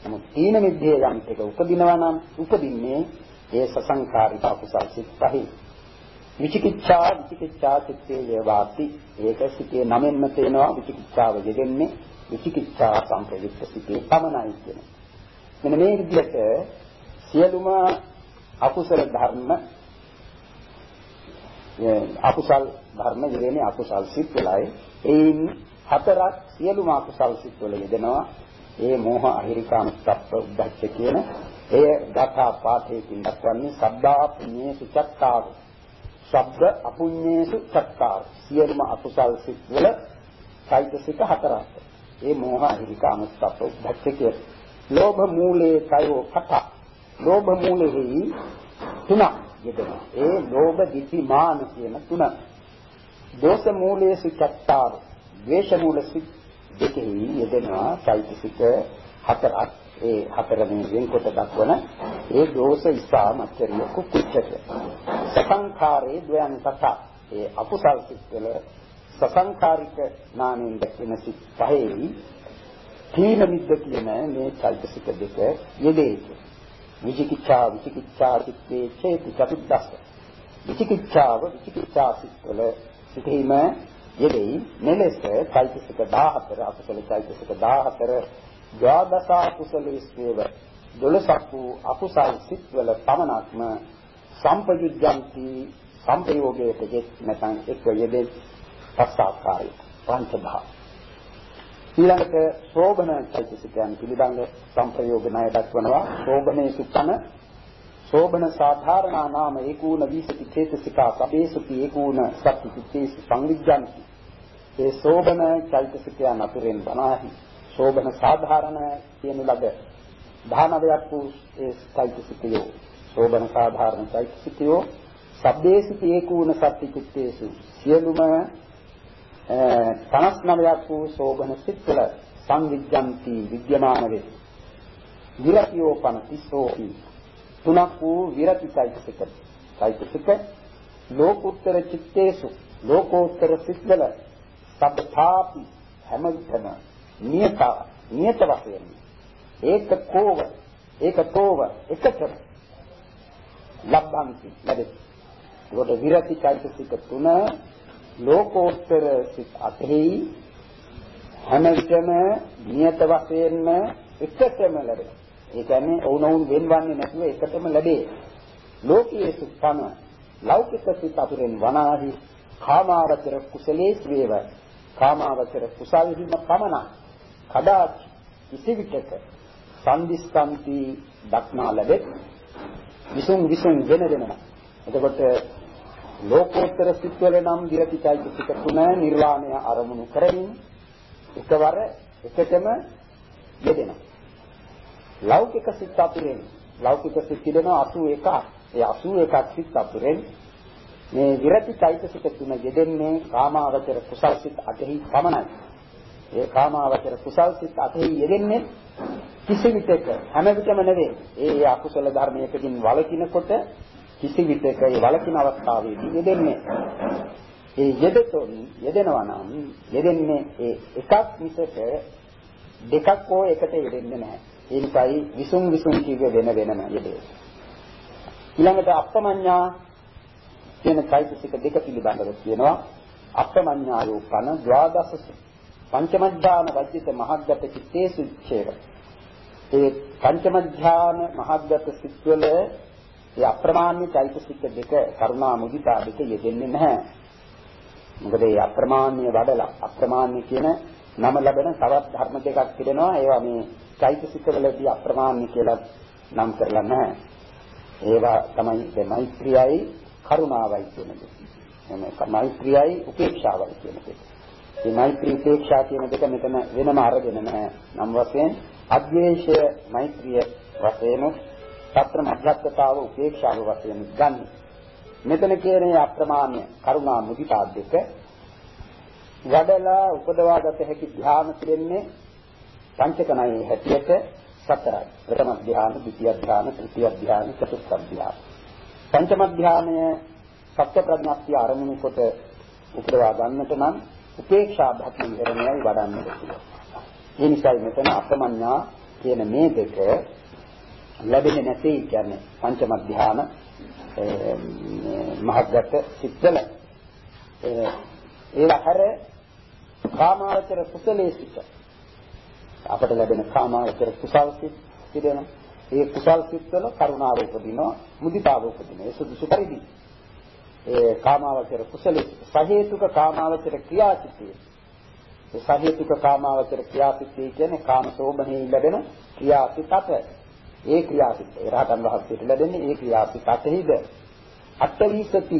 නමුත් තීන මිද්දේ යම් එක උපදිනවා නම් උපදින්නේ ඒ සසංකාරික අකුසල් සිත් පහයි. විචිකිච්ඡා විචිකිච්ඡා සිත්තේ වේවාති ඒක සිතේ නමෙන්ම තේනවා විචිකිච්ඡාව යෙදෙන්නේ විචිකිච්ඡා සංප්‍රයුක්ත සිතේ පමණයි කියන. මෙන්න මේ විදිහට සියලුම අකුසල ධර්ම අකුසල් ධර්ම යෙදෙන්නේ අකුසල් සිත් වලයි. ඒයින් හතරක් සියලුම අකුසල් සිත් වල යෙදෙනවා. ඒ මෝහ අහිරිකාම සත්‍ය උද්දච්ච කියන එය ගථා පාඨයකින් දක්වන්නේ සබ්බා පුඤ්ඤේසු චත්තාර. ශබ්ද අපුඤ්ඤේසු චත්තාර. සියලුම අකුසල් සිත් වල චෛතසික හතරක්. ඒ මෝහ අහිරිකාම සත්‍ය උද්දච්ච කියන. ලෝභ මූලේ කයෝ කත. ලෝභ මූලෙහි තුනක් යෙදෙනවා. ඒ ලෝභ ditthi මාන කියන තුන. දෝෂ මූලයේ සිච්ඡත්තාර. ද්වේෂ මූල සිත් දෙකෙහි යෙදෙනවා චෛතසික හතරක්. ඒ හතරෙන් වෙන්කොට දක්වන ඒ දෝෂ ඉස්සා මච්චරිය කුච්චක. සසංඛාරේ ද්වයන් තත. ඒ අකුසල් සිත් වල සසංඛාරික නාමයෙන් දැක්වෙන සිත් පහෙහි තීන මිද්ද කියන මේ චෛතසික දෙක යෙදේ. විචිකිච්ඡා විචිකිච්ඡා චිත්තේ චේති චතුද්දස්ස විචිකිච්ඡාව විචිකිච්ඡා සිත්වල සිටීම යෙදෙයි මෙලෙස චෛතසික 14 අකුසල චෛතසික 14 ද්වාදස කුසලේස්වේව 12ක් වූ අකුසල් සිත්වල පමණක්ම සම්පයුජ්ජಂತಿ සම්පයෝගයට යෙත් නැත්නම් එක්ව යෙදෙත් පස්සාකාරයි පංචභා ඊළඟට ශෝභන චෛතසිකයන් පිළිබඳ සංප්‍රයෝග ණය දක්වනවා. ශෝභනේ සුත්තන ශෝභන සාධාරණා නාම ඒකූණ විසති චේතසිකා සබේසුති ඒකූණ සත්‍ති චිත්තේසු සංවිජ්ජಂತಿ ඒ ශෝභන චෛතසිකයන් අතුරෙන් බණාහි. ශෝභන සාධාරණ කියන ලද 19ක් වූ ඒ චෛතසිකයෝ. ශෝභන සාධාරණ චෛතසිකයෝ සබ්බේසුති ඒකූණ සත්‍ති චිත්තේසු. සියලුම 59ක් වූ සෝබන සිත්වල සංවිජ්ජಂತಿ විද්‍යමාන වේ. විරතියෝ පන තිස්සෝහි තුනක් වූ විරති චෛතසික. චෛතසික ලෝකෝත්තර චිත්තේසු. ලෝකෝත්තර සිත්වල සබ්ථාපි හැම විටම නියත නියත වශයෙන් ඒක කෝව ඒක තෝව එකතර ලබ්බන්ති ලැබෙයි. ඒකට විරති චෛතසික තුන ලෝකෝත්තර සිත් අතෙහි හැම විටම නියත වශයෙන්ම එකටම ලැබෙනවා. ඒ කියන්නේ වුණවුන් වෙන්වන්නේ නැතුව එකටම ලැබේ. ලෝකයේ සුත්තම ලෞකික සිත් අතුරෙන් වනාහි කාමාවචර කුසලේ වේව කාමාවචර කුසල් හිම පමණ කදාච කිසි විටක සම්දිස්කන්ති දක්නා ලැබෙත් විසුන් විසුන් වෙන වෙනම එතකොට ලෝකෝත්තර සිත්වල නම් විරතිචෛතසික තුන නිර්වාණය අරමුණු කරමින් එකවර එකටම යෙදෙනවා. ලෞකික සිත් අතුරෙන් ලෞකික සිත් තිබෙනවා 81ක්. ඒ 81ක් සිත් අතුරෙන් මේ විරතිචෛතසික තුන යෙදෙන්නේ කාමාවචර කුසල් සිත් අටෙහි පමණයි. ඒ කාමාවචර කුසල් සිත් අටෙහි යෙදෙන්නේ කිසි විටක හැම විටම නෙවෙයි. ඒ අකුසල ධර්මයකකින් වළකිනකොට කිසි විටක ඒ වලකින අවස්ථාවේදී යෙදෙන්නේ. ඒ යෙදෙතොන් යෙදෙනවා නම් යෙදෙන්නේ ඒ එකක් මිසක දෙකක් හෝ එකට යෙදෙන්නේ නැහැ. ඒ නිසායි විසුම් විසුම් කියවේ වෙන වෙනම යෙදේ. ඊළඟට අප්පමඤ්ඤා කියන চৈতසික දෙක පිළිබඳව කියනවා අප්පමඤ්ඤායෝ කන ද්වාදසස පංචමද්ධාන වජ්ජිත මහග්ගත චිත්තේසු ඡේව ඒ පංචමධ්‍යාන මහග්ගත සිත්වල ඒ අප්‍රමාණ්‍ය චෛතසික දෙක කරුණා මුදිතා දෙක යෙදෙන්නේ නැහැ. මොකද මේ අප්‍රමාණ්‍ය වඩලා අප්‍රමාණ්‍ය කියන නම ලැබෙන තවත් ධර්ම දෙකක් තිබෙනවා. ඒවා මේ චෛතසික වලදී අප්‍රමාණ්‍ය කියලා නම් කරලා නැහැ. ඒවා තමයි මේ මෛත්‍රියයි කරුණාවයි කියන දෙක. එමේ මෛත්‍රියයි උපේක්ෂාවයි කියන දෙක. මේ මෛත්‍රී උපේක්ෂා කියන දෙක මෙතන වෙනම අරගෙන නැහැ. නම් වශයෙන් අද්වේෂය මෛත්‍රිය වශයෙන් తත්‍ර මධ්‍යස්ථතාව උපේක්ෂාව වශයෙන් ගන්න. මෙතන කියන්නේ අප්‍රමාණ්‍ය කරුණා මුදිතා දෙක වඩලා උපදවාගත හැකි ධ්‍යාන දෙන්නේ පංචකණයේ හැටියට සතරයි. ප්‍රථම ධ්‍යාන, ද්විතිය ධ්‍යාන, තෘතිය ධ්‍යාන, චතුර්ථ ධ්‍යාන. පංචම ධ්‍යානය සත්‍ය ප්‍රඥාප්තිය ආරමුණු කොට උපදවා ගන්නට නම් උපේක්ෂා භක්ති විහරණයයි වඩන්නට පුළුවන්. ඒ නිසායි මෙතන අපමඤ්ඤා කියන මේ දෙක ලැබෙන්නේ නැtei කියන්නේ පංචම ධ්‍යාන මහග්ගත සිත්වල ඒ හැර කාමාවචර කුසලයේ සිට අපට ලැබෙන කාමාවචර කුසල් සිත් පිළිදෙන ඒ කුසල් සිත්වල කරුණාව උපදිනවා මුදිතාව උපදිනවා. ඒ සුදුසු පරිදි. ඒ කාමාවචර කුසලයේ සහේතුක කාමාවචර ක්‍රියාසිතේ ඒ සහේතුක කාමාවචර ක්‍රියාසිතේ කියන්නේ කාම සෝභනේ ලැබෙන ක්‍රියාසිතත ඒ ක්‍රියාසිත. ඒ රහතන් වහන්සේට ලැබෙන්නේ ඒ ක්‍රියාසිත අතෙහිද. අට්ඨවිසති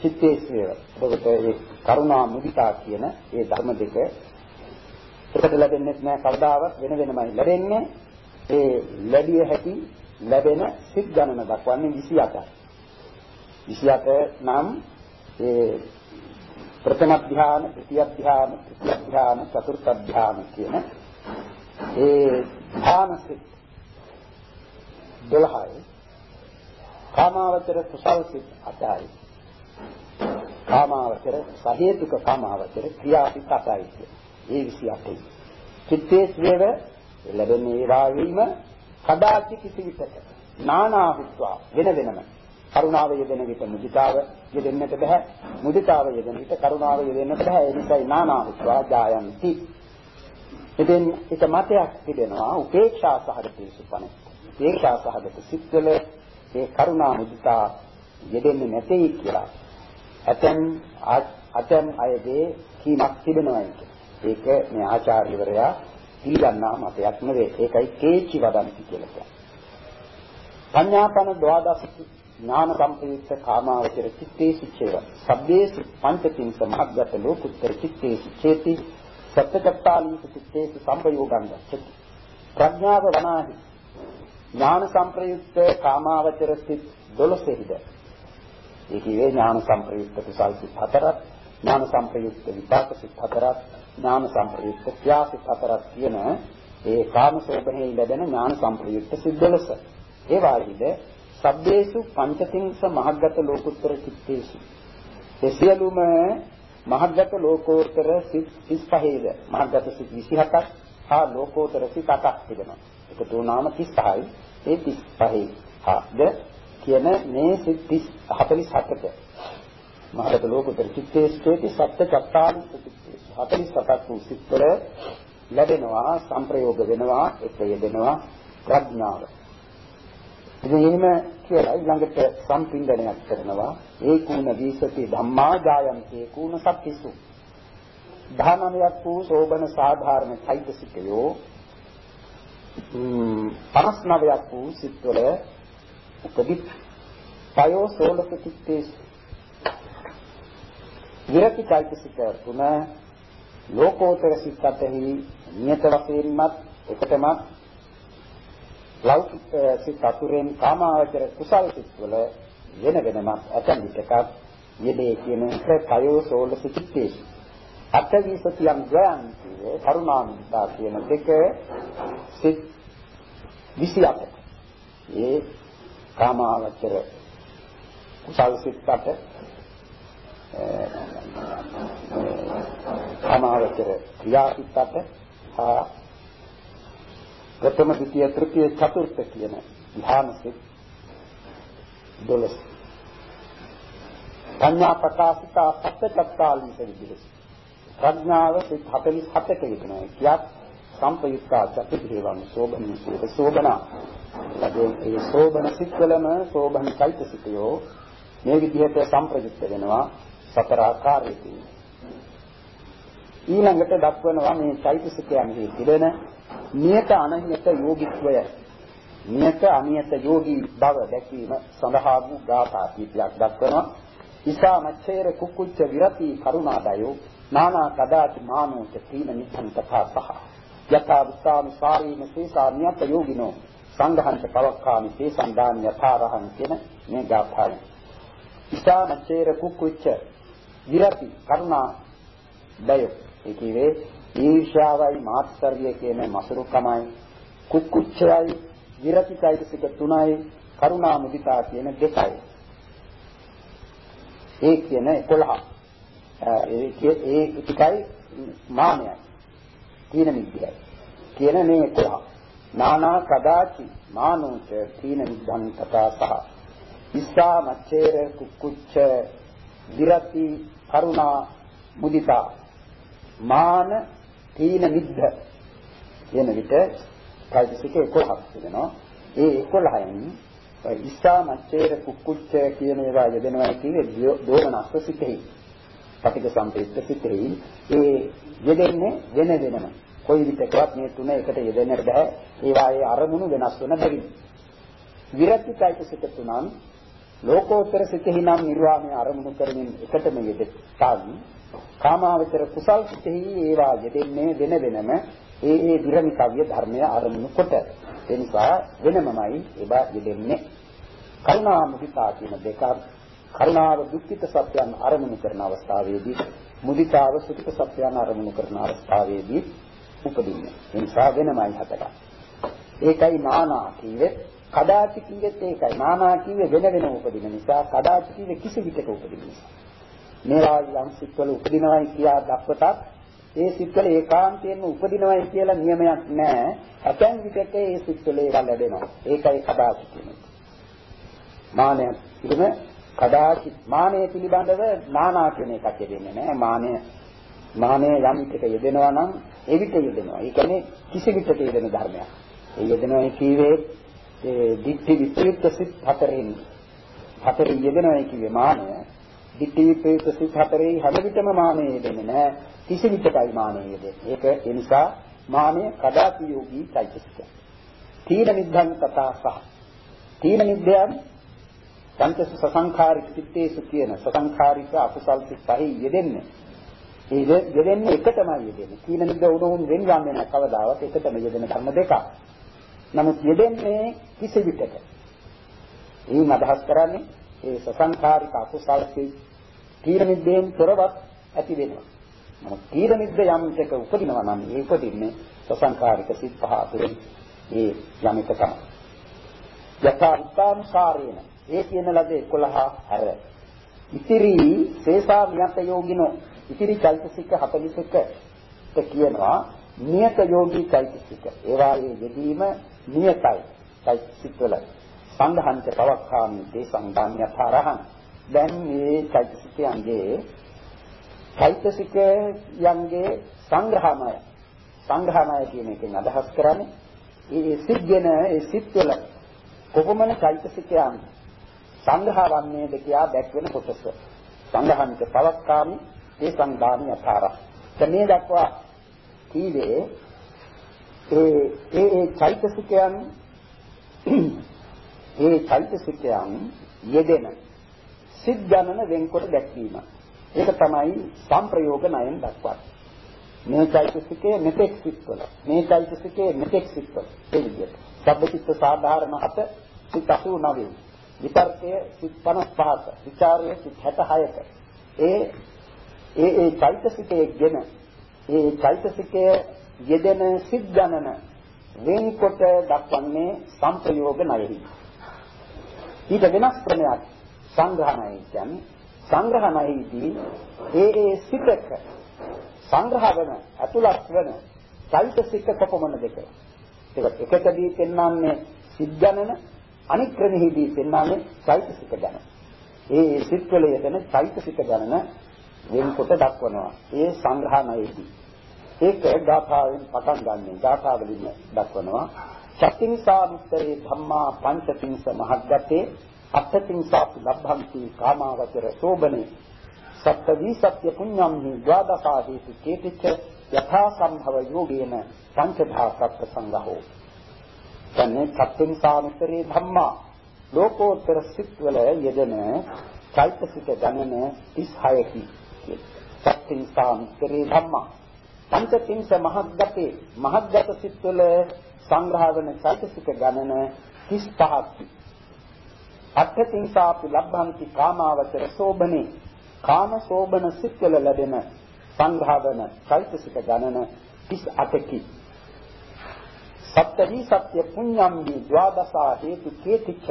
චිත්තේශ්වර එතකොට ඒ කරුණා මුදිතා කියන ඒ ධර්ම දෙක එකට ලැබෙන්නේ නැහැ කවදාවත් වෙන වෙනමයි. ලැබෙන්නේ ඒ ලැබිය හැකි ලැබෙන සිත් ගණන දක්වන්නේ 28යි 28 නම් ඒ ප්‍රථම ධ්‍යාන, ද්විතිය ධ්‍යාන, තෘතිය ධ්‍යාන, චතුර්ථ ධ්‍යාන කියන ඒ ධ්‍යාන සිත් 12යි කාමාවචර කුසල් සිත් 8යි කාමාවචර සහේතුක කාමාවචර ක්‍රියාසිත 8යි ඒ 28යි චිත්තේ ස්වේව ලැබෙන්නේ වාවීම කදාචි කිසි විටක. නානාහුත්වා වෙන වෙනම. කරුණාව යෙදෙන විට මුදිතාව යෙදෙන්නට බෑ. මුදිතාව යෙදෙන විට කරුණාව යෙදෙන්නට බෑ. ඒ නිසායි නානාහුත්වා ජායන්ති. ඉතින් එක මතයක් තිබෙනවා. උපේක්ෂා සහගතේසු පණ උපේක්ෂා සහගත සිත්වල ඒ කරුණා මුදිතා යෙදෙන්නේ නැtei කියලා. ඇතැම් අතැම් අයගේ කීමක් තිබෙනවා ඒක මේ ආචාර්යවරයා පිළිගන්නා මතයක් නෙවෙයි. ඒකයි කේචි වදන්ති කියලා කියන්නේ. පඤ්ඤාපන ද්වාදස ඥාන සම්ප්‍රයුක්ත කාමාවචර චිත්තේසු චේව. සබ්බේසු පංචතින් සමහග්ගත ලෝකුත්තර චිත්තේසු චේති සත්‍යකත්තාලීස චිත්තේසු සම්පයෝගං ගච්ඡති. ප්‍රඥාව වනාහි ඥාන සම්ප්‍රයුක්ත කාමාවචර සිත් 12හිද ඒ කියේ ඥාන සම්ප්‍රයුක්ත කුසල් සිත් හතරක් ඥාන සම්ප්‍රයුක්ත විපාක සිත් හතරක් ඥාන සම්ප්‍රයුක්ත ක්‍රියා සිත් හතරක් කියන ඒ කාම සෝභනේ ලැබෙන ඥාන සම්ප්‍රයුක්ත සිත් 12 ඒ වාරිද සබ්බේසු පංචතිංස මහග්ගත ලෝකුත්තර චිත්තේසු. ඒ සියලුම මහග්ගත ලෝකෝත්තර සිත් 35ද මහග්ගත සිත් 27ක් හා ලෝකෝත්තර සිත් 8ක් තිබෙනවා. එකතු වුණාම 36යි ඒ 35 හාද කියන මේ සිත් 47ක මහග්ගත ලෝකෝත්තර චිත්තේසුටි සත්‍ය චත්තාලි චිත්තේසු 47ක් වූ සිත්වල ලැබෙනවා සංප්‍රයෝග වෙනවා එක යෙදෙනවා ප්‍රඥාව. ඉතින් එහෙම කියලා ඊළඟට සම්පින්දනයක් කරනවා. ඒකුණ විසති ධම්මා ජායන්ති ඒකුණ සත්‍තිසු. ධානමයක් වූ සෝබන සාධාරණ චෛතසිකයෝ 59ක් වූ සිත්වල උපදි පයෝ සෝලක චිත්තේස්. විරති චෛතසික තුන ලෝකෝත්තර සිත්තරෙහි නියත වශයෙන්මත් එකටමත් ලෞකික සිත් අතුරෙන් කාමාවචර කුසල් සිත්වල වෙන වෙනමත් ඇතන් විටකක් යෙදේ කියන එක කයෝ සෝල සිත්තේසු අටවි සතියම් ගයන් කියේ කරුණාමිතා කියන දෙක සිත් 28 ඒ කාමාවචර කුසල් සිත්කට කාමාවචර ක්‍රියා සිත්කට හා ප්‍රථම ද්විතිය තෘතිය චතුර්ථ කියන ධ්‍යාන සිත් 12 පඤ්ඤා ප්‍රකාශිත සත්‍යත්තාලිස විදිහට. ප්‍රඥාව සිත් 47ක යෙදෙනවා කියක් සම්පයුක්තා චතුර්ථේවං සෝබන සූත සෝබන. ඒ සෝබන සිත්වලම සෝබන චෛතසිකයෝ මේ විදිහට සම්ප්‍රයුක්ත වෙනවා. සතර ආකාරයකින් ඊළඟට දක්වනවා මේ චෛතසිකයන්හි තිබෙන නියත අනහිත යෝගිත්වය. නියත අනියත යෝගී බව දැකීම සඳහා වූ ගාථා කීපයක් දක්වනවා. ඉසා මච්ඡේර කුකුච්ච විරති කරුණාදයෝ නානා කදාති මානෝච තීන නිච්ඡන් තථා සහ. යථා විස්සාමි සාරීන සීසා නියත යෝගිනෝ සංඝහන්ත පවක්කාමි තේ සම්දාන යථාරහං කියන මේ ගාථාවයි. ඉසාමච්චේර කුක්කුච්ච විරති කරුණා බය ඒ කියේ ඊර්ෂ්‍යාවයි මාත්සර්ය කියන මසුරුකමයි කුක්කුච්චයයි විරතියිසික තුනයි කරුණා මුදිතා කියන දෙකයි. ඒ කියන 11 ඒ ඒ ටිකයි මානයයි. තීන මිද්‍යයි කියන මේ 11 නානා කදාචි මානෝච තීන මිද්දං තථා සහ ඉස්සා මච්චේර කුක්කුච්ච විරති කරුණා මුදිතා මාන තීන මිද්ද කියන විට චෛතසික 11ක් තිබෙනවා. ඒ 11න් ඉස්සා මච්චේර කුක්කුච්ච කියන ඒවා යෙදෙනවා කියන්නේ දෝමනස්ස සිතෙහි. පටික සම්පේත්ත සිතෙහි ඒ යෙදෙන්නේ වෙන වෙනම. කොයි විටකවත් මේ තුන එකට යෙදෙන්නට බෑ. ඒවායේ අරමුණු වෙනස් වෙන බැරි. විරති චෛතසික තුනන් ලෝකෝත්තර සිතෙහි නම් නිර්වාණය අරමුණු කරමින් එකටම යෙදෙතන් කාමාවචර කුසල් සිතෙහි ඒවා යෙදෙන්නේ වෙන වෙනම ඒ ඒ ධර්මිකව්‍ය ධර්මය අරමුණු කොට. ඒ නිසා වෙනමමයි ඒවා යෙදෙන්නේ. කරුණා මුදිතා කියන දෙක කරුණාව දුක්ඛිත සත්‍යයන් අරමුණු කරන අවස්ථාවේදී මුදිතාව සුඛිත සත්‍යයන් අරමුණු කරන අවස්ථාවේදී උපදින්නේ. ඒ නිසා වෙනමයි හතට ඒකයි නානා කියේ කදාචි කිව්වෙත් ඒකයි නානා කිව්වේ වෙන වෙන උපදින නිසා කදාචි කිව්වේ කිසි විටක උපදින නිසා මේවා යම් සිත්වල උපදිනවයි කියා දක්වතත් ඒ සිත්වල ඒකාන්තයෙන්ම උපදිනවයි කියලා නියමයක් නැහැ. ඇතැම් විටක ඒ සිත්වල ඒවා ලැබෙනවා. ඒකයි කදාචි කියන්නේ. මානය ඉතින් කදාචි මානය පිළිබඳව නානා කියන එකක් දෙන්නේ නැහැ. මානය මානය යම් විටක යෙදෙනවා නම් ඒ විට යෙදෙනවා. ඒ කියන්නේ කිසි විටක යෙදෙන ධර්මයක්. ඒ යෙදෙනවා කියවේ ඒ දිට්ඨි විප්‍රිත සිත් හතරෙන් හතරෙන් යෙදෙනවා කියවේ මානය දිට්ඨි ප්‍රේත සිත් හතරේ හැම විටම මානෙ දෙන්නේ නැහැ. කිසි විටකයි මානෙ දෙන්නේ. ඒක ඒ නිසා මානෙ කදාපි යෝගී চৈতසික. තීන නිද්ධං කතා සහ. තීන නිද්දයන් පංචස සසංඛාරික චිත්තේසු කියන සසංඛාරික අකුසල් සිත් පහේ යෙදෙන්නේ. ඒ යෙදෙන්නේ එකටමයි යෙදෙන්නේ. තීන නිද්ද උණුන් වෙන යන්නේ නැහැ කවදාවත් එකටම යෙදෙන ධර්ම දෙකක්. නමුත් යෙදෙන්නේ කිසි විටක. එයින් අදහස් කරන්නේ ඒ සසංකාරික අකුසල් තීර නිද්දෙන් තොරවත් ඇති වෙනවා. නමුත් තීර නිද්ද යම් එක උපදිනවා නම් ඒ උපදින්නේ සසංකාරික සිත් පහ අතරින් ඒ යම් එක තමයි. යථාර්ථානුසාරේන ඒ කියන ලද 11 හැර ඉතිරි සේසා නියත යෝගිනෝ ඉතිරි චෛතසික 41 ට කියනවා නියත යෝගී චෛතසික. ඒවායේ යෙදීම නියතයි. චෛතසික වල. සංඝහන්ත පවක්ඛාමි තේ සංඝාන්‍යතරහං දැන් මේ චෛතසිකයන්ගේ චෛතසිකයන්ගේ සංග්‍රහමය සංග්‍රහමය කියන එකෙන් අදහස් කරන්නේ ඒ සිද්ගෙන ඒ සිත්වල කොපමණ චෛතසිකයන් සංග්‍රහවන්නේද කියා දැක්වෙන කොටස. සංග්‍රහන්ත පවක්ඛාමි තේ සංඝාන්‍යතරහ මේ දක්වා කීවේ ඒ ඒ ඒ චෛතසිකයන් ඒ චෛතසිකයන් යෙදෙන සිත් ගණන වෙන්කොට දැක්වීම. ඒක තමයි සංප්‍රයෝග ණයෙන් දක්වන්නේ. මේ චෛතසිකයේ මෙතෙක් සිත්වල මේ චෛතසිකයේ මෙතෙක් සිත්වල ඒ විදිහට. සබ්බචිත්ත සාධාරණ හත සිත් 89. විතර්කයේ සිත් 55ක. විචාරයේ සිත් 66ක. ඒ ඒ ඒ චෛතසිකයේ ගෙන ඒ චෛතසිකයේ යෙදෙන සිත් ගණන වෙන්කොට දක්වන්නේ සංප්‍රයෝග ණයෙහි. ඊට වෙනස් ක්‍රමයක් සංග්‍රහණය කියන්නේ සංග්‍රහණයේදී ඒ ඒ සිතක සංග්‍රහ වෙන අතුලත් වෙන චෛතසික කොපමණ දෙක. ඒක එකකදී පෙන්වන්නේ සිත් ගණන අනික් ක්‍රමෙහිදී පෙන්වන්නේ චෛතසික ගණන. ඒ සිත්වල යෙදෙන චෛතසික ගණන වෙනකොට දක්වනවා. ඒ සංග්‍රහණයේදී ඒක ගාථාවෙන් පටන් ගන්න. ගාථාවලින් දක්වනවා චත්තිංසානුත්තරේ ධම්මා පංචතිංස මහග්ගතේ අත්තතිංසාපි ලබ්ධන්ති කාමාවචර සෝබනේ. සත්ත්වී සත්‍ය පුඤ්ඤම් හි ද්වාදසාදීති කේතිච්ච යථා සම්භව යෝගේන පංචධා සත්‍ය සංඝෝ තන්නේ චත්තිංසානුත්තරේ ධම්මා ලෝකෝත්තර සිත්වල යෙදෙන චෛතසික ගණන 36කි චත්තිංසානුත්තරේ ධම්මා පංචතිංස මහග්ගතේ මහග්ගත සිත්වල සංග්‍රහ වන චෛතසික ගණන 35ක්. අට්ඨතිංසාපි ලබ්ධන්ති කාමාවචර සෝබනේ කාම සෝබන සිත්වල ලැබෙන සංග්‍රහ වන චෛතසික ගණන 38කි. සත්‍තරි සත්‍ය පුඤ්ඤම්හි ද්වාදසා හේතු කේතිච්ච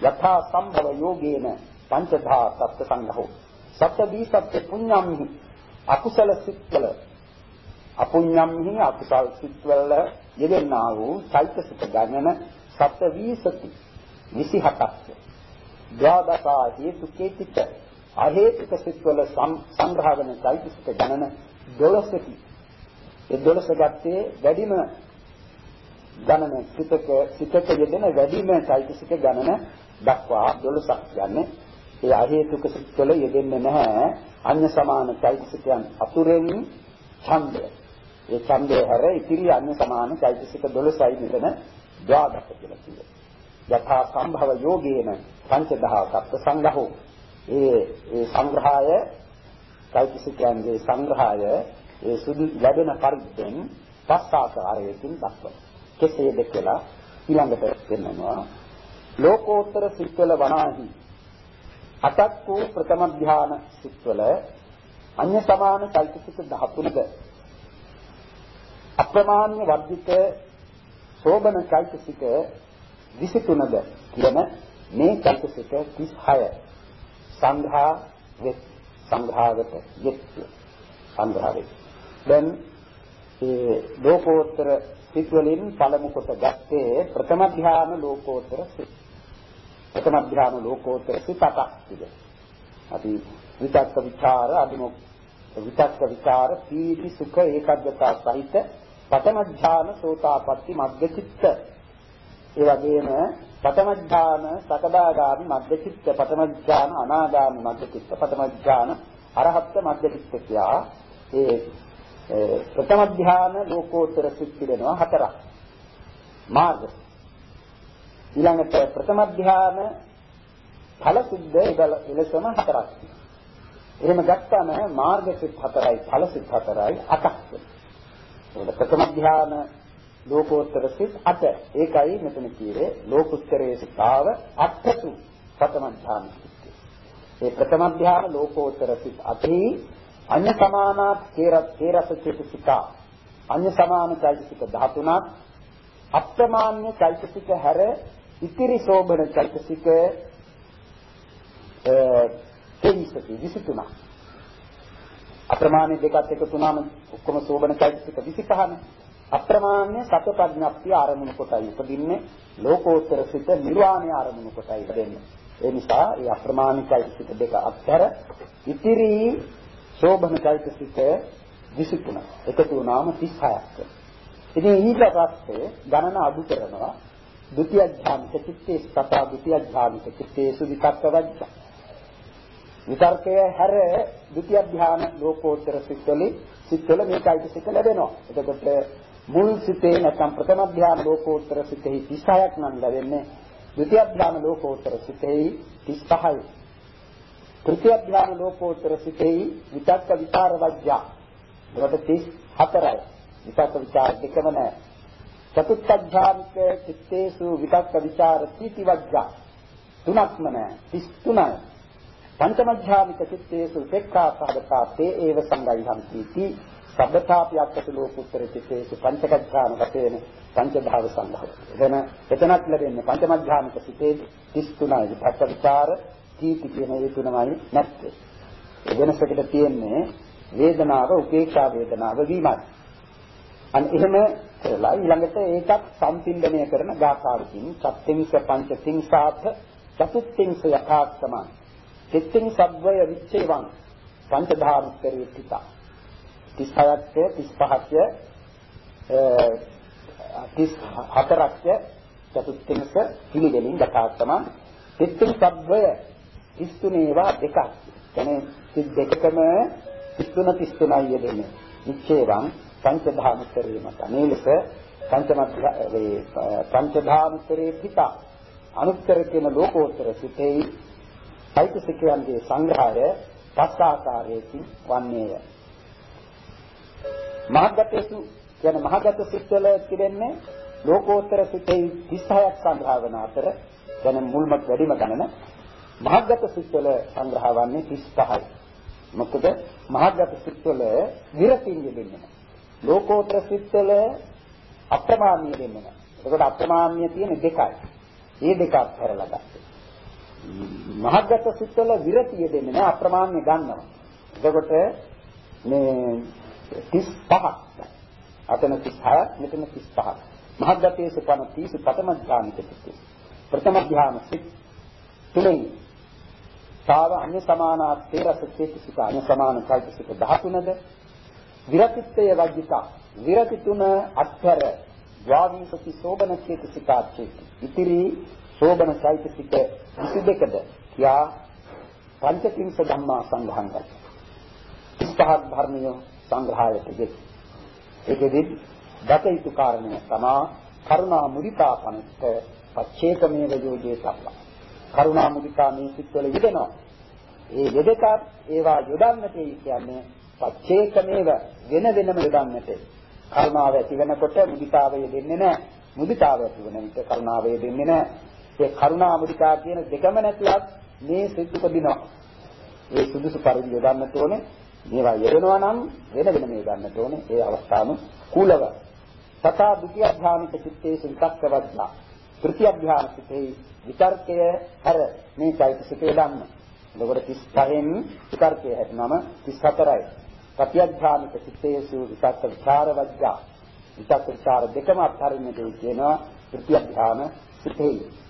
යථා සම්භව යෝගේන පංචධා සත්‍ය සංඝෝ සත්‍තරි සත්‍ය පුඤ්ඤම්හි අකුසල සිත්වල අපුඤ්ඤම්හි අකුසල සිත්වල යෙදෙනා වූ චෛතසික ගණන සත්‍වීසති 27ක් ද්වාදසා හේතු කේතිච්ච අහේතුක සිත්වල සංග්‍රහ වන චෛතසික ගණන 12කි ඒ 12 ගත්තේ වැඩිම ගණන සිතක සිතක යෙදෙන වැඩිම චෛතසික ගණන දක්වා 12ක් ගන්න. ඒ අහේතුක සිත්වල යෙදෙන්නේ නැහැ. අන්‍ය සමාන චෛතසිකයන් අතුරෙන් ඡන්දය. ඒ ඡන්දය හැර ඉතිරි අන්‍ය සමාන චෛතසික 12යි මෙතන ද්වාදක කියලා කියනවා. යථා සම්භව යෝගේන පංචදහ සත්ත්ව සංඝහෝ. ඒ ඒ සංග්‍රහය චෛතසිකයන්ගේ සංග්‍රහය ඒ සුදු ලැබෙන පරිද්දෙන් පස් ආකාරයකින් දක්වනවා. කෙසේද කියලා ඊළඟට පෙන්වනවා ලෝකෝත්තර සිත්වල වනාහි අටක් වූ ප්‍රථම ධ්‍යාන සිත්වල අන්‍ය සමාන චෛතසික 13ද අප්‍රමාණ්‍ය වර්ධිත සෝබන චෛතසික 23ද කියන මේ චෛතසික 36 සංඝා වෙත් සංඝාගත යෙත් සංඝාවෙත් දැන් ඒ ලෝකෝත්තර සිත් වලින් පළමු කොට ගත්තේ ප්‍රථම ධ්‍යාන ලෝකෝත්තර සිත්. ප්‍රථම ධ්‍යාන ලෝකෝත්තර සිත් අටක් තිබෙනවා. අපි විතක්ක විචාර අදිමොක් විතක්ක විචාර පීති සුඛ ඒකග්ගතා සහිත පඨම ධ්‍යාන සෝතාපට්ටි මග්ගචිත්ත ඒ වගේම පඨම ධ්‍යාන සකදාගාමි මග්ගචිත්ත පඨම ධ්‍යාන අනාගාමි මග්ගචිත්ත පඨම ධ්‍යාන අරහත් මග්ගචිත්ත කියා ඒ ප්‍රථම ධ්‍යාන ලෝකෝත්තර සිත් පිළිනවා හතරක්. මාර්ග. ඊළඟට ප්‍රථම ධ්‍යාන ඵල සිද්ද එලෙසම හතරක්. එහෙම ගත්තාම මාර්ග සිත් හතරයි ඵල සිත් හතරයි අටක් වෙනවා. ප්‍රථම ධ්‍යාන ලෝකෝත්තර සිත් අට. ඒකයි මෙතන කියේ ලෝකුත්තරයේ සිතාව අටතු ප්‍රථම ධ්‍යාන සිත්. ඒ ප්‍රථම ධ්‍යාන ලෝකෝත්තර සිත් අටෙහි අඤ්‍ය සමානාත් තේරස චේතසිකා අඤ්‍ය සමාන චෛතසික 13ක් අප්‍රමාණ්‍ය චෛතසික හැර ඉතිරි සෝබන චෛතසික තේිසති 23ක් අප්‍රමාණ්‍ය දෙකත් එක තුනම ඔක්කොම සෝබන චෛතසික 25නේ අප්‍රමාණ්‍ය සත ප්‍රඥප්තිය ආරමුණු කොටයි උපදින්නේ ලෝකෝත්තර සිත නිර්වාණය ආරමුණු කොටයි දෙන්නේ ඒ නිසා මේ අප්‍රමාණ්‍ය චෛතසික දෙක අතර ඉතිරි ශෝභන චෛතසික 23. එකතු වුණාම 36ක්. ඉතින් ඊට පස්සේ ගණන අඩු කරනවා ဒုတိ ය ඥානික චිත්තේ සතා ဒုတိ ය ඥානික චිත්තේසු විතක්ක වජ්ජ. විතර්කය හැර ද්විතිය ධ්‍යාන ලෝකෝත්තර සිත්වලින් සිත්වල මේකයි සිත් ලැබෙනවා. එතකොට මුල් සිතේ නැත්නම් ප්‍රථම ධ්‍යාන ලෝකෝත්තර සිතෙහි 36ක් නම් ලැබෙන්නේ ද්විතිය ධ්‍යාන ලෝකෝත්තර සිතෙහි 35යි. තෘතිය ධ්‍යාන ලෝකෝත්තර සිතෙහි විතක්ක විචාර වජ්ජා. එතකොට 34යි. විතක්ක විචාර දෙකම නැහැ. චතුත්ථ ධ්‍යානික චිත්තේසු විතක්ක විචාර 30 වජ්ජා. තුනක්ම නැහැ. 33යි. පංචම ඥානික චිත්තේසු උපේක්ඛා සහගතා තේ ඒව සංගයිහම්ති ති සබ්බතාපි අක්කත ලෝකුත්තර චිත්තේසු පංචක ඥාන වශයෙන් පංචභාව සංඝව. එතන එතනක් ලැබෙන්නේ පංචම ඥානික සිතේ 33යි. විතක්ක විචාර කීටි කියන ඒ තුනමයි නැත්තේ. වෙනසකට තියෙන්නේ වේදනාව උපේක්ෂා වේදනාව වීමයි. අන්න එහෙම කරලා ඊළඟට ඒකත් සම්පින්දනය කරන ගාථාවකින් චත්තිංස පංචතිංසාත චතුත්තිංස යථාත්ම චත්තිං සබ්වය විච්ඡේවං පංචධාරුත්තරේ පිතා 36ක් 35ක් 34ක් චතුත්තිංස පිළිවෙලින් යථාත්ම චත්තිං සබ්වය 33 ඒවා දෙකක්. කියන්නේ 32කම 33 33යි යෙදෙන්නේ. නිච්චේවං පංචධාමුත්තරේ මත. මේ ලෙස පංචමත් පංචධාමුත්තරේ පිට අනුත්තර කියන ලෝකෝත්තර සිතේ චෛතසිකයන්ගේ සංග්‍රහය පස් ආකාරයකින් වන්නේය. මහගතේසු කියන මහගත සිත්වල තිබෙන්නේ ලෝකෝත්තර සිතේ 36ක් සංග්‍රහ වන අතර දැන් මුල්ම වැඩිම ගණන මහගත සිත්වල සංග්‍රහ වන්නේ 35යි. මොකද මහගත සිත්වල විරතින් යෙදෙන්නේ නැහැ. ලෝකෝත්තර සිත්වල අප්‍රමාණීය දෙන්නේ නැහැ. ඒකට අප්‍රමාණීය තියෙන දෙකයි. මේ දෙක අත්හැරලා ගන්න. මහගත සිත්වල විරතිය දෙන්නේ නැහැ අප්‍රමාණ්‍ය ගන්නවා. එතකොට මේ 35ක්. අතන 36ක් මෙතන 35ක්. මහගතයේ සපන 30 ප්‍රථම ඥානික සිත්. ප්‍රථම ඥාන සිත් තුනේ සාව අන්‍ය සමානා තේරස චේතසික අන්‍ය සමාන කල්පසික 13ද විරතිත්වය වජ්ජිතා විරති තුන අත්හැර ද්වාවිංශති සෝබන චේතසිකාත් චේති ඉතිරි සෝබන චෛතසික 22ද කියා පංචකින්ස ධම්මා සංඝං ගත. 35ක් ධර්මිය සංග්‍රහයට දෙත් ඒකෙදි දත යුතු කාරණය තමා කරුණා මුදිතා පනිට පච්චේකමේව යෝජේ සම්පා කරුණා මුදිතා මේ සිත්වල යෙදෙනවා. ඒ යෙදක ඒවා යොදන්නට කියන්නේ පච්චේකමේව වෙන වෙනම යොදන්නට. කරුණාව ඇති වෙනකොට මුදිතාවය දෙන්නේ නැහැ. මුදිතාව ඇති වෙන විට කරුණාවය දෙන්නේ නැහැ. ඒ කරුණා මුදිතා කියන දෙකම නැතිවත් මේ සිත් උපදිනවා. ඒ සුදුසු පරිදි යොදන්නට ඕනේ. මේවා යෙදෙනවා නම් වෙන වෙනම යොදන්නට ඕනේ. ඒ අවස්ථාවම කුලව. තථා ဒုတိ ය ධානික චිත්තේසු විතක්කවත්නා. තෘතිය අභ්‍යාසිතේ විතර්කය හැර මේ চৈতසිකේ ධම්ම. එතකොට 35න් විතර්කය හැටනම 34යි. ප්‍රතිඅධ්‍යානික චිත්තේසු විතක්ක විචාර වජ්ජා. විතක්ක විචාර දෙකම අත්හරින්නට කියනවා තෘතිය අධ්‍යාන සිතේ.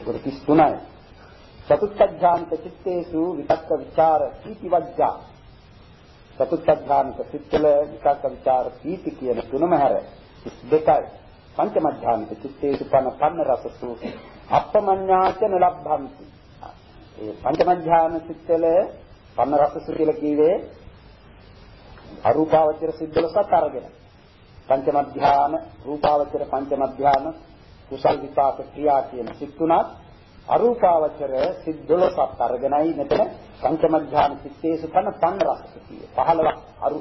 එතකොට 33යි. චතුත්ථඥානික චිත්තේසු විතක්ක විචාර පීති වජ්ජා. චතුත්ථඥානික සිත්වල විතක්ක විචාර පීති කියන තුනම හැර 32යි. පංචම ධානික චිත්තේසු පන පන්න රසසු අප්පමඤ්ඤාච නලබ්ධන්ති ඒ පංචම ධාන සිත්වල පන්න රසසු කියලා කීවේ අරූපාවචර සිද්දලසත් අරගෙන පංචම ධාන රූපාවචර පංචම ධාන කුසල් විපාක ක්‍රියා කියන සිත් තුනත් අරූපාවචර සිත් 12ක් අරගෙනයි. මෙතන පංචම ධාන සිත්තේසු පන පන්න රසසු කියේ. 15ක් අරු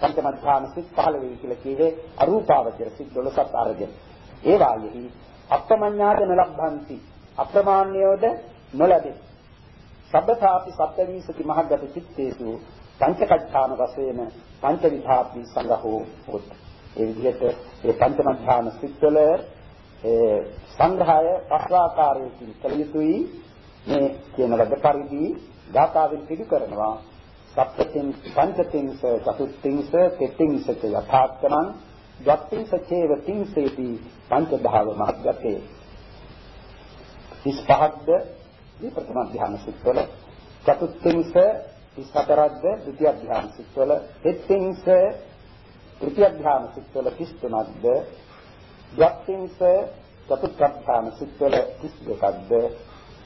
පංචම ධාන සිත් 15 වෙයි කියලා කියේ අරූපාවචර සිත් 12ක් අරගෙන. ඒ වායෙහි අප්‍රමඤ්ඤාද නලබ්ධಂತಿ අප්‍රමාණ්‍යයෝද නොලැබේ. සබ්බථාපි සප්තවිසති මහග්ගත චිත්තේසු පංචකච්ඡාන වශයෙන් පංච විධාපි සංගහෝ හොත්. ඒ විදිහට ඒ පංචම ධාන සිත්වල ඒ සංග්‍රහය පස්වාකාරයකින් කළ යුතුයි. මේ කියන ලද පරිදි ගාථාවෙන් පිළි කරනවා. සප්තතින් පංචතින්ස චතුත්තින්ස තෙතින්ස යථාර්ථමං ගත්තින්ස චේව තින්සේති පංච භාව මහත්ගතේ. 35ක්ද මේ ප්‍රථම ධ්‍යාන සිත්වල චතුත්තින්ස 34ක්ද ද්විතිය ධ්‍යාන සිත්වල තෙතින්ස තෘතිය ධ්‍යාන සිත්වල 33ක්ද ගත්තින්ස චතුත්ථ ධ්‍යාන සිත්වල 32ක්ද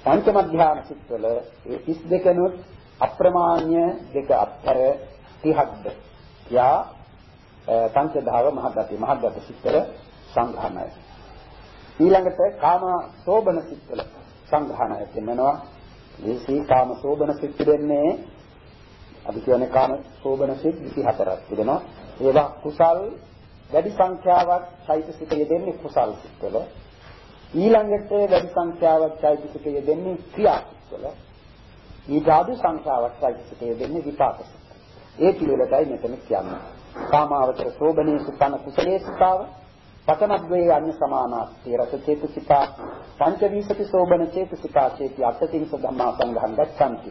පංචම ධ්‍යාන සිත්වල ඒ 32 නොත් අප්‍රමාණ්‍ය දෙක අත්තර 30ක්ද යා පංචධාව මහගති මහගත සිත්තර සංඝානය ඊළඟට කාම සෝබන සිත්තල සංඝානය කියනවා. මේ සී කාම සෝබන සිත් දෙන්නේ අපි කියන්නේ කාම සෝබන සිත් 24ක් තිබෙනවා ඒවා කුසල් වැඩි සංඛ්‍යාවක් චෛතසික යෙදෙන්නේ කුසල් සිත්වල. ඊළඟට වැඩි සංඛ්‍යාවක් චෛතසික යෙදෙන්නේ ක්‍රියා සිත්වල. ඊට අඩු සංඛ්‍යාවක් චෛතසික යෙදෙන්නේ විපාක සිත් ඒ පිළිවෙලටයි මෙතන කියන්නේ. කාමාවචර සෝබනේසු තන කුසලේසිතාව පතනද්වේ අඤ්ඤ සමානාස්ති රස චේතසිකා පංචවිසති සෝබන චේතසිකා චේති අටතිංස ධම්මා සංඝං ගච්ඡanti.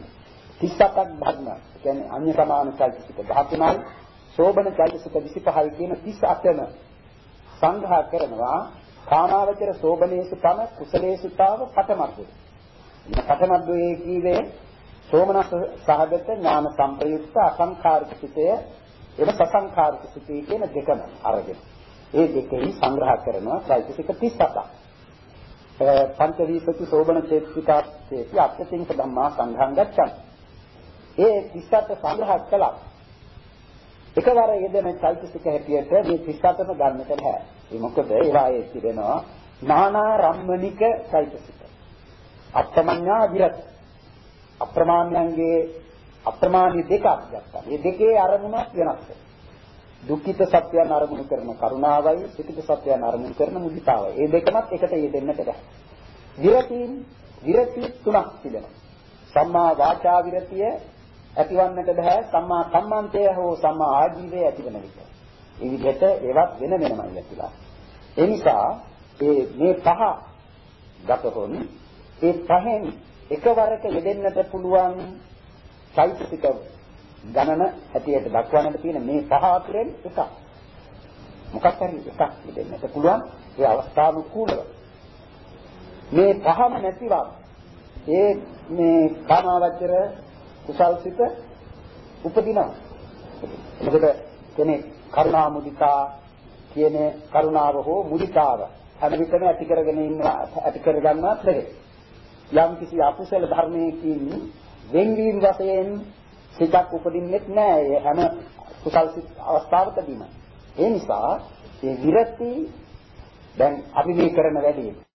37ක් ධර්ම කියන්නේ අඤ්ඤ සමාන චෛතසික 13යි සෝබන චෛතසික 25යි කියන 38ම සංඝහ කරනවා කාමාවචර සෝබනේසු තන කුසලේසිතාව පතමද්වේ පතමද්වේ කීවේ සෝමනස සහගත ඥාන සංප්‍රයුක්ත අසංඛාරික සිතය එන සසංඛාරික සිතේ කියන දෙකම අරගෙන ඒ දෙකෙහි සංග්‍රහ කරනවා චෛතසික 37ක්. පංච විසති සෝබන චේතසිකා චේති අත්තිංස ධම්මා සංඝං ගච්ඡන්. ඒ 37 සංග්‍රහ කළා. එකවර යෙදෙන චෛතසික හැටියට මේ 37ම ගන්නට බෑ. ඒ මොකද ඒවා ඒ තිබෙනවා නානා රම්මනික චෛතසික. අත්තමඤ්ඤා විරත් අප්‍රමාණයන්ගේ අප්‍රමාණී දෙකක් ගත්තා. මේ දෙකේ අරමුණක් වෙනස්. දුක්ඛිත සත්‍යයන් අරමුණු කරන කරුණාවයි සුඛිත සත්‍යයන් අරමුණු කරන මුදිතාවයි. මේ දෙකමත් එකට යෙදෙන්නට බෑ. විරතීන් විරති තුනක් තිබෙනවා. සම්මා වාචා විරතිය ඇතිවන්නට බෑ සම්මා කම්මන්තය හෝ සම්මා ආජීවය ඇතිවන විට. ඒ විදිහට ඒවත් වෙන වෙනමයි ඇතිලා. ඒ නිසා ඒ මේ පහ ගතහොන් ඒ පහෙන් එකවරක යෙදෙන්නට පුළුවන් චෛතසික ගණන හැටියට දක්වන්නට තියෙන මේ පහ අතරින් එකක්. මොකක් හරි එකක් යෙදෙන්නට පුළුවන් ඒ අවස්ථානුකූලව. මේ පහම නැතිව ඒ මේ කාමාවචර කුසල්සිත උපදිනවා. එතකොට කෙනෙක් කරුණා මුදිතා කියන කරුණාව හෝ මුදිතාව හැම විටම ඇති කරගෙන ඉන්නවා ඇති කරගන්නවත් නෙවෙයි. යම් කිසි අකුසල ධර්මයකින් වෙන්වීම වශයෙන් සිතක් උපදින්නෙත් නෑ. ඒ හැම කුසල් අවස්ථාවකදීම. ඒ නිසා මේ විරති දැන් අපි මේ කරන වැඩේ